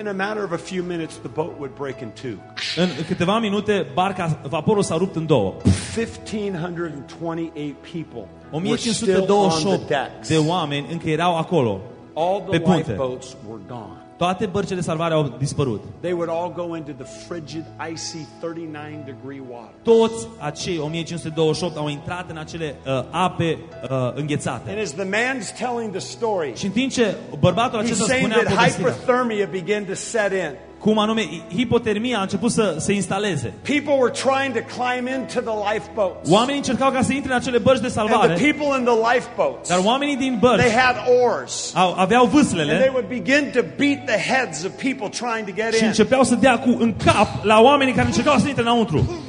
In a matter of a few minutes, the boat would break in two. În câteva minute, barca, vaporul s-a rupt în două. 1,528 people were still on the 1528 decks. de oameni încă erau acolo. All pe the punte. lifeboats were gone. Toate bărcile de salvare au dispărut. They would all go into the frigid, icy 39 degree water. Toți acei 1528 au intrat în acele uh, ape uh, înghețate. And as the man's telling the story, Și în timp ce bărbatul he's acesta saying spunea that povestirea, hypothermia began to set in. Cum anume hipotermia a început să se instaleze. People were trying to climb into the lifeboats. Oamenii încercau ca să intre în acele bărci de And the salvare, people in the lifeboats, dar oamenii din bărci they had oars. au, aveau And they vâslele would begin to beat the heads of people trying to get și in. începeau să dea cu în cap la oamenii care încercau să intre înăuntru.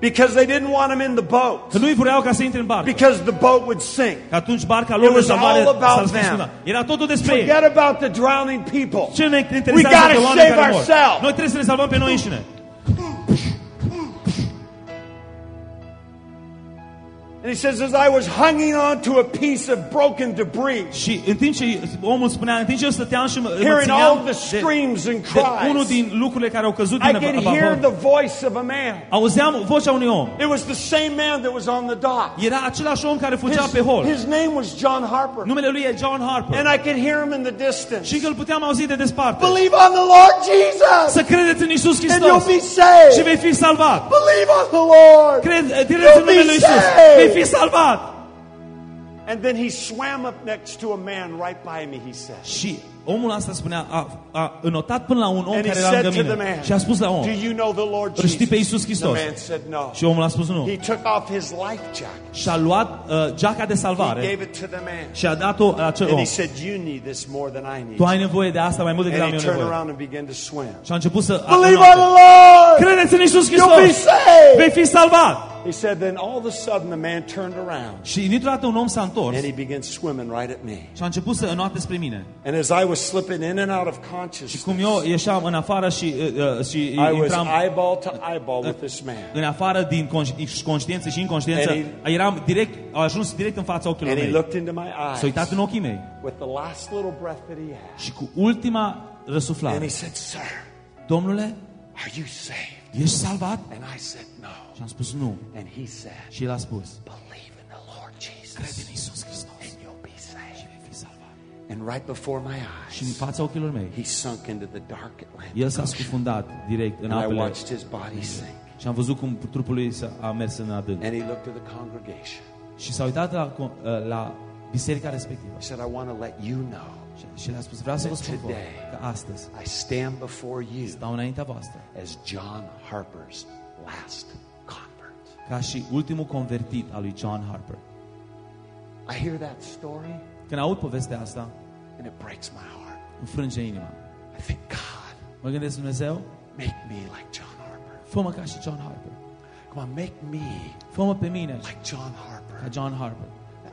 Because they didn't want them in the boat. Că nu-i vreau ca să intre în barcă. Because the boat would sink. Că atunci barca It lor de was salvare all about s-ar them. sfârșit. Era totul despre ei. Forget about the drowning people. Ce ne We interesează gotta pe oameni save care mor? ourselves. Noi trebuie să ne salvăm pe noi înșine. And he says, as I was hanging on to a piece of broken debris, Și în timp ce omul spunea, în timp ce eu stăteam și mă, mă hearing all the screams and de unul cries, din lucrurile care au căzut I could hear the voice of a man. auzeam vocea unui om. It was the same man that was on the dock. Era același om care fugea His, pe hol. his name was John Harper. Numele lui e John Harper. And I could hear him in the distance. Și că îl puteam auzi de desparte. Believe on the Lord Jesus, Să credeți în Isus and you'll be și saved. vei fi salvat. Believe on the Lord. Cred, credeți în numele lui Isus. Vei fi salvat. And then he swam up next to a man right by me, he said. Și omul ăsta spunea, a, a înotat până la un om And he care era said lângă to the mine. man, Și a spus la om, Do you know the Lord îl știi pe Jesus? Isus The Hristos? man said no. Și omul a spus nu. He took off his life jacket. Și a luat uh, geaca de He salvare gave it to the man. și a dat-o la acel And om. he said, You need this more than I need. Tu ai nevoie de asta mai mult decât am And he eu turned nevoie. around and began to swim. Și a început să Believe înoate. on the Lord. Credeți în Isus You'll be Hristos! Vei saved. fi salvat! He said, Then all of a sudden the man turned around Și dintr-o dată un om s-a întors and he began swimming right at me. și a început să înoate spre mine. And as I was slipping in and out of Și consciousness, cum eu ieșeam în afară și, uh, uh, și I was intram eyeball to eyeball with this man. în afară din conș- conștiință și inconștiență, And eram direct, au ajuns direct în fața ochilor And he mei. looked into my S-a uitat eyes în ochii mei with the last little breath that he had. și cu ultima And răsuflare, he said, Sir, Domnule, are you saved? ești salvat? And I said, No. Și am spus nu. And he said, Și el a spus, Believe in the Lord Jesus. crede în Isus Hristos And you'll be saved. vei fi salvat. And right before my Și în eyes, fața ochilor mei, he sunk into the dark Atlantic. el s-a scufundat direct în And I apele watched his body sink. Și am văzut cum trupul lui s- a mers în adânc. And he looked at the congregation. Și s-a uitat la, co- la biserica respectivă. He said, I want to let you know Și- le-a spus, vreau să vă spun vouă Today. că astăzi I stand before you stau înaintea voastră as John Harper's last convert. ca și ultimul convertit al lui John Harper. I hear that story Când aud povestea asta, and it breaks my heart. îmi frânge inima. I think, God, Mă gândesc, Dumnezeu, make me like John Harper. fă-mă ca și John Harper. Come on, make me Fă-mă pe mine like John Harper. ca John Harper.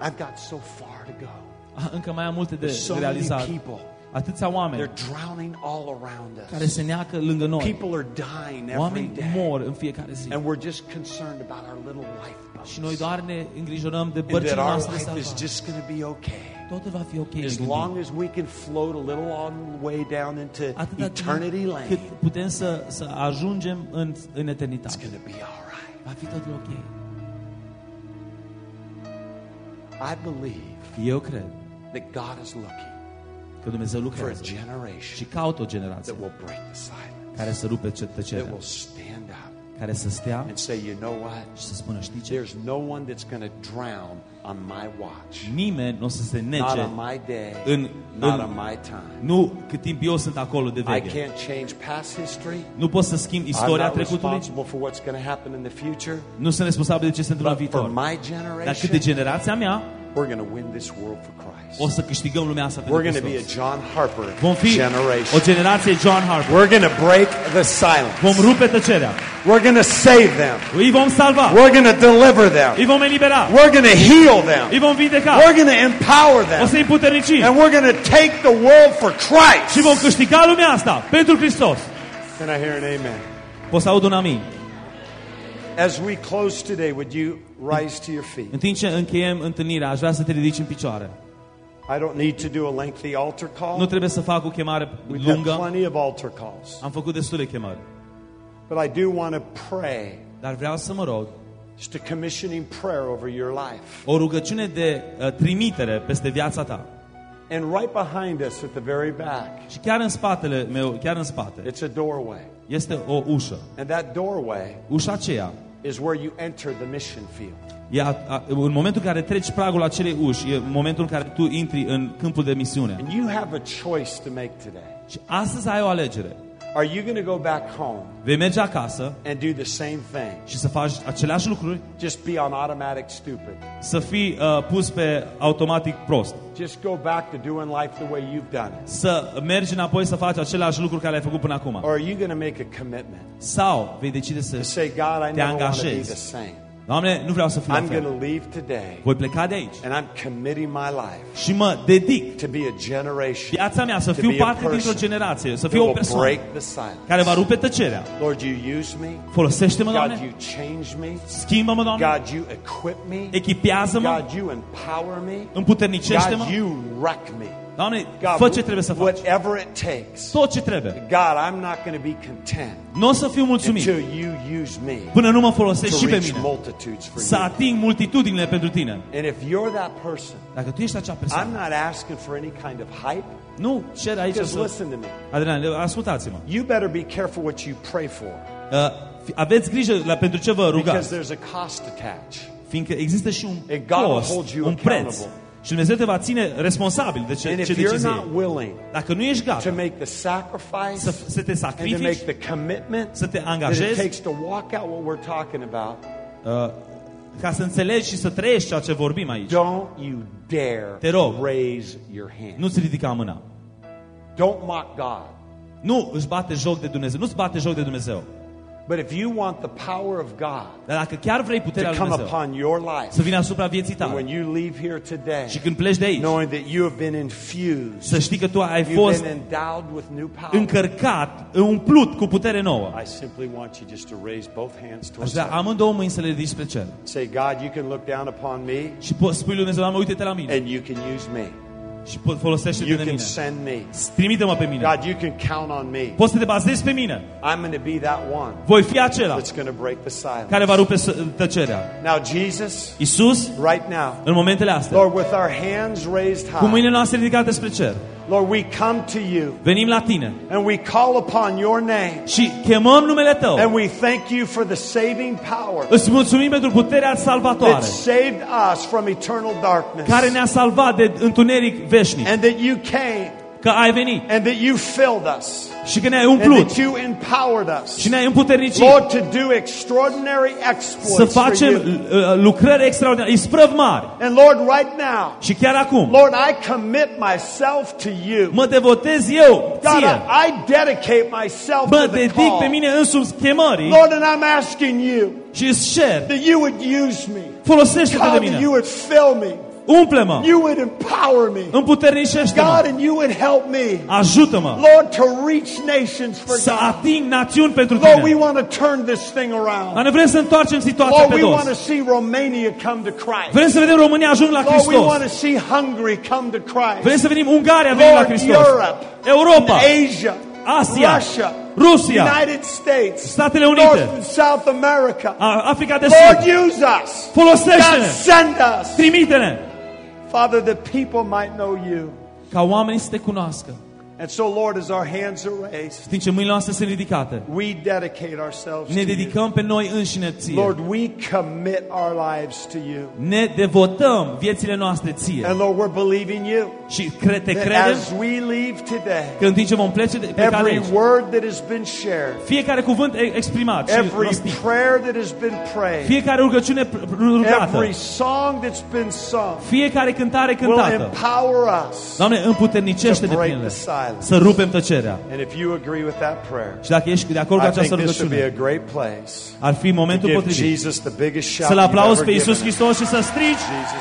I've got so far to go. Ah, Încă mai am multe de There's so many realizat. people. Atâția oameni They're drowning all around care us. se neacă lângă noi. People are dying every Oameni day. mor în fiecare zi. And we're just concerned about our little lifeboats. Și noi doar ne îngrijorăm de And bărcile that our noastre de life is salvare. just going to be okay. Totul va fi ok. ne As gândim. long as we can float a little on the way down into Atâta eternity timp lane, cât putem să, să ajungem în, în it's eternitate. going to be all right. Va fi totul ok. I believe Eu cred that God is looking că Dumnezeu for a lucrează și generation caută o generație that will break the silence, care să rupe ce- that tăcerea, will stand up care să stea and say, you know what? și să spună, știi ce? There's no one that's going to drown on my watch, Nimeni nu o să se not nece, on my day, în- not în- on my time. nu cât timp eu sunt acolo de I veche. can't change past history. Nu pot să schimb I'm istoria not trecutului, responsible for what's going to happen in the future. nu sunt responsabil de ce se întâmplă în But for viitor. my Dar cât de generation, generația mea, we're going to win this world for Christ. o să câștigăm lumea asta We're going to be a John Harper Vom fi o generation. generație John Harper. We're going to break the silence. Vom rupe tăcerea. We're going to save them. Îi vom salva. We're going to deliver them. Îi vom elibera. We're going to heal them. Îi vom vindeca. We're going to empower O them. puternicim. And we're going to take the world for Christ. Și vom câștiga lumea asta pentru Hristos. Can I hear an amen? Poți să aud un amin. As we close today, would you rise to your feet? În timp ce încheiem întâlnirea, aș vrea să te ridici în picioare. I don't need to do a lengthy altar Nu call. trebuie să fac o chemare We've had lungă. plenty of altar calls. Am făcut destule chemări. But I do want to pray Dar vreau să mă rog just a commissioning prayer over your life. o rugăciune de uh, trimitere peste viața ta. And right behind us at the very back, Și chiar în spatele meu, chiar în spate, it's a doorway. este o ușă. And that doorway Ușa aceea is where you enter the mission field. E a, a, în momentul în care treci pragul acelei uși, e momentul în care tu intri în câmpul de misiune. And you have a choice to make today. Și astăzi ai o alegere. Are you going to go back home Vei merge acasă and do the same thing? și să faci aceleași lucruri, Just be on automatic stupid. să fii uh, pus pe automatic prost. Just go back to doing life the way you've done it. Să mergi înapoi să faci aceleași lucruri care le-ai făcut până acum. Or are you going to make a commitment Sau vei decide to să... say, God, I Te never want to be angajezi. The same. Doamne, nu vreau să fiu la I'm going fel. to leave today Voi pleca de aici and I'm committing my life și mă dedic to be a generation viața mea să To fiu be a parte dintr-o person generație, să that fiu o will persoană break the silence. care va rupe tăcerea. Lord, you use me. Folosește-mă, God, Doamne, you change me. schimbă-mă, Doamne, God, you equip me. echipează-mă, God, you empower me. împuternicește-mă. God, you wreck me. Doamne, God, fă ce trebuie să faci. whatever it takes. Tot ce trebuie. God, I'm not going to be content Nu o să fiu mulțumit until you use me până nu mă folosești to și pe reach mine. multitudes for Să you. ating multitudinile pentru tine. And if you're that person, Dacă tu ești acea I'm persoană, not asking for any kind of hype. nu cer aici Just să... listen to me. Adrian, ascultați-mă. You better be careful what you pray for Uh, fi- aveți grijă la pentru ce vă because rugați, there's a cost attached. fiindcă există și un And God will cost, hold you un preț. Accountable. Și Dumnezeu te va ține responsabil de ce, And ce if you're decizie not iei. willing Dacă nu ești to gata make the sacrifice să, să te and to make sacrifici, the commitment să te that it angajezi, takes to walk out what we're talking about, uh, ca să înțelegi și să trăiești ceea ce vorbim aici, don't you dare Te rog. raise your hand. nu-ți ridica mâna. Don't mock God. Nu își bate joc de Dumnezeu, nu-ți bate joc de Dumnezeu. But if you want the power of God Dar dacă chiar vrei puterea to lui come Dumnezeu upon your să life, vină asupra vieții and when tale you leave here today, și când pleci de aici, knowing that you have been infused, să știi că tu ai you've fost been endowed with new power. încărcat, umplut cu putere nouă. I simply want you just to raise both hands Aș towards vrea heaven. amândouă mâini să le ridici spre cer. Say, God, you can look down upon me Și poți spui lui Dumnezeu, Doamne, uite-te la mine. and you can use me. Și po- folosește-te You de can mine. send me. Trimite-mă pe mine. God, you can count on me. Poți să te bazezi pe mine. I'm going to be that one Voi fi acela that's going to break the silence. care va rupe să- tăcerea. Now, Jesus, Iisus, right now, în momentele astea, Lord, with our hands raised cu high, mâinile noastre ridicate spre cer, Lord, we come to you Venim la tine and we call upon your name și chemăm numele tău. and we thank you for the saving power Îți mulțumim pentru puterea that saved us from eternal darkness care ne-a salvat de întuneric veșnic. and that you came Că ai venit and that you filled us și că ne-ai and that you empowered us. și ne-ai împuternicit Lord, to do extraordinary exploits for facem you. uh, lucrări extraordinare, isprăvi mari. And Lord, right now, Și chiar acum, Lord, I commit myself to you. mă devotez eu God, ție. I, I dedicate myself Mă to the call. dedic call. pe mine însumi chemării Lord, and I'm asking you și îți cer, that you would use me. folosește-te de God, that you would fill me. Umple-mă, You would empower me. împuternicește-mă, God, and you would help me. ajută-mă Lord, to reach nations for să ating națiuni pentru Lord, we want to turn this thing Dar around. ne vrem să întoarcem situația Lord, pe we want to see Romania come to Christ. Vrem să vedem România ajung la Lord, we want to see Hungary come to Vrem Christ. să vedem Ungaria veni la Hristos. Europe, Europa, Asia, Asia, Russia, Rusia, United States, Statele North and South America. Africa de Lord, use us. God, Folosește-ne, send us. trimite-ne, Father, that people might know you. ca oamenii să te cunoască. And so, Lord, as our hands are raised, Știi ce mâinile noastre sunt ridicate. we dedicate ourselves Ne to you. dedicăm pe noi înșine ție. Lord, we commit our lives to you. Ne devotăm viețile noastre ție. And Lord, we're believing you Și cre- te that credem as we leave today, că în timp ce vom plece de, pleca de every aici, word that has been shared, fiecare cuvânt e- exprimat și every rostit, prayer that has been prayed, fiecare rugăciune pr- rugată, every song that's been sung fiecare cântare will cântată, empower us Doamne, împuternicește to de break prin the ele, silence. să rupem tăcerea. And if you agree with that prayer, Și dacă ești de acord cu I această think this would be a rugăciune, great place ar fi to momentul give potrivit Jesus the biggest shout să-L you've aplauzi ever pe Iisus given. Hristos și să strigi Jesus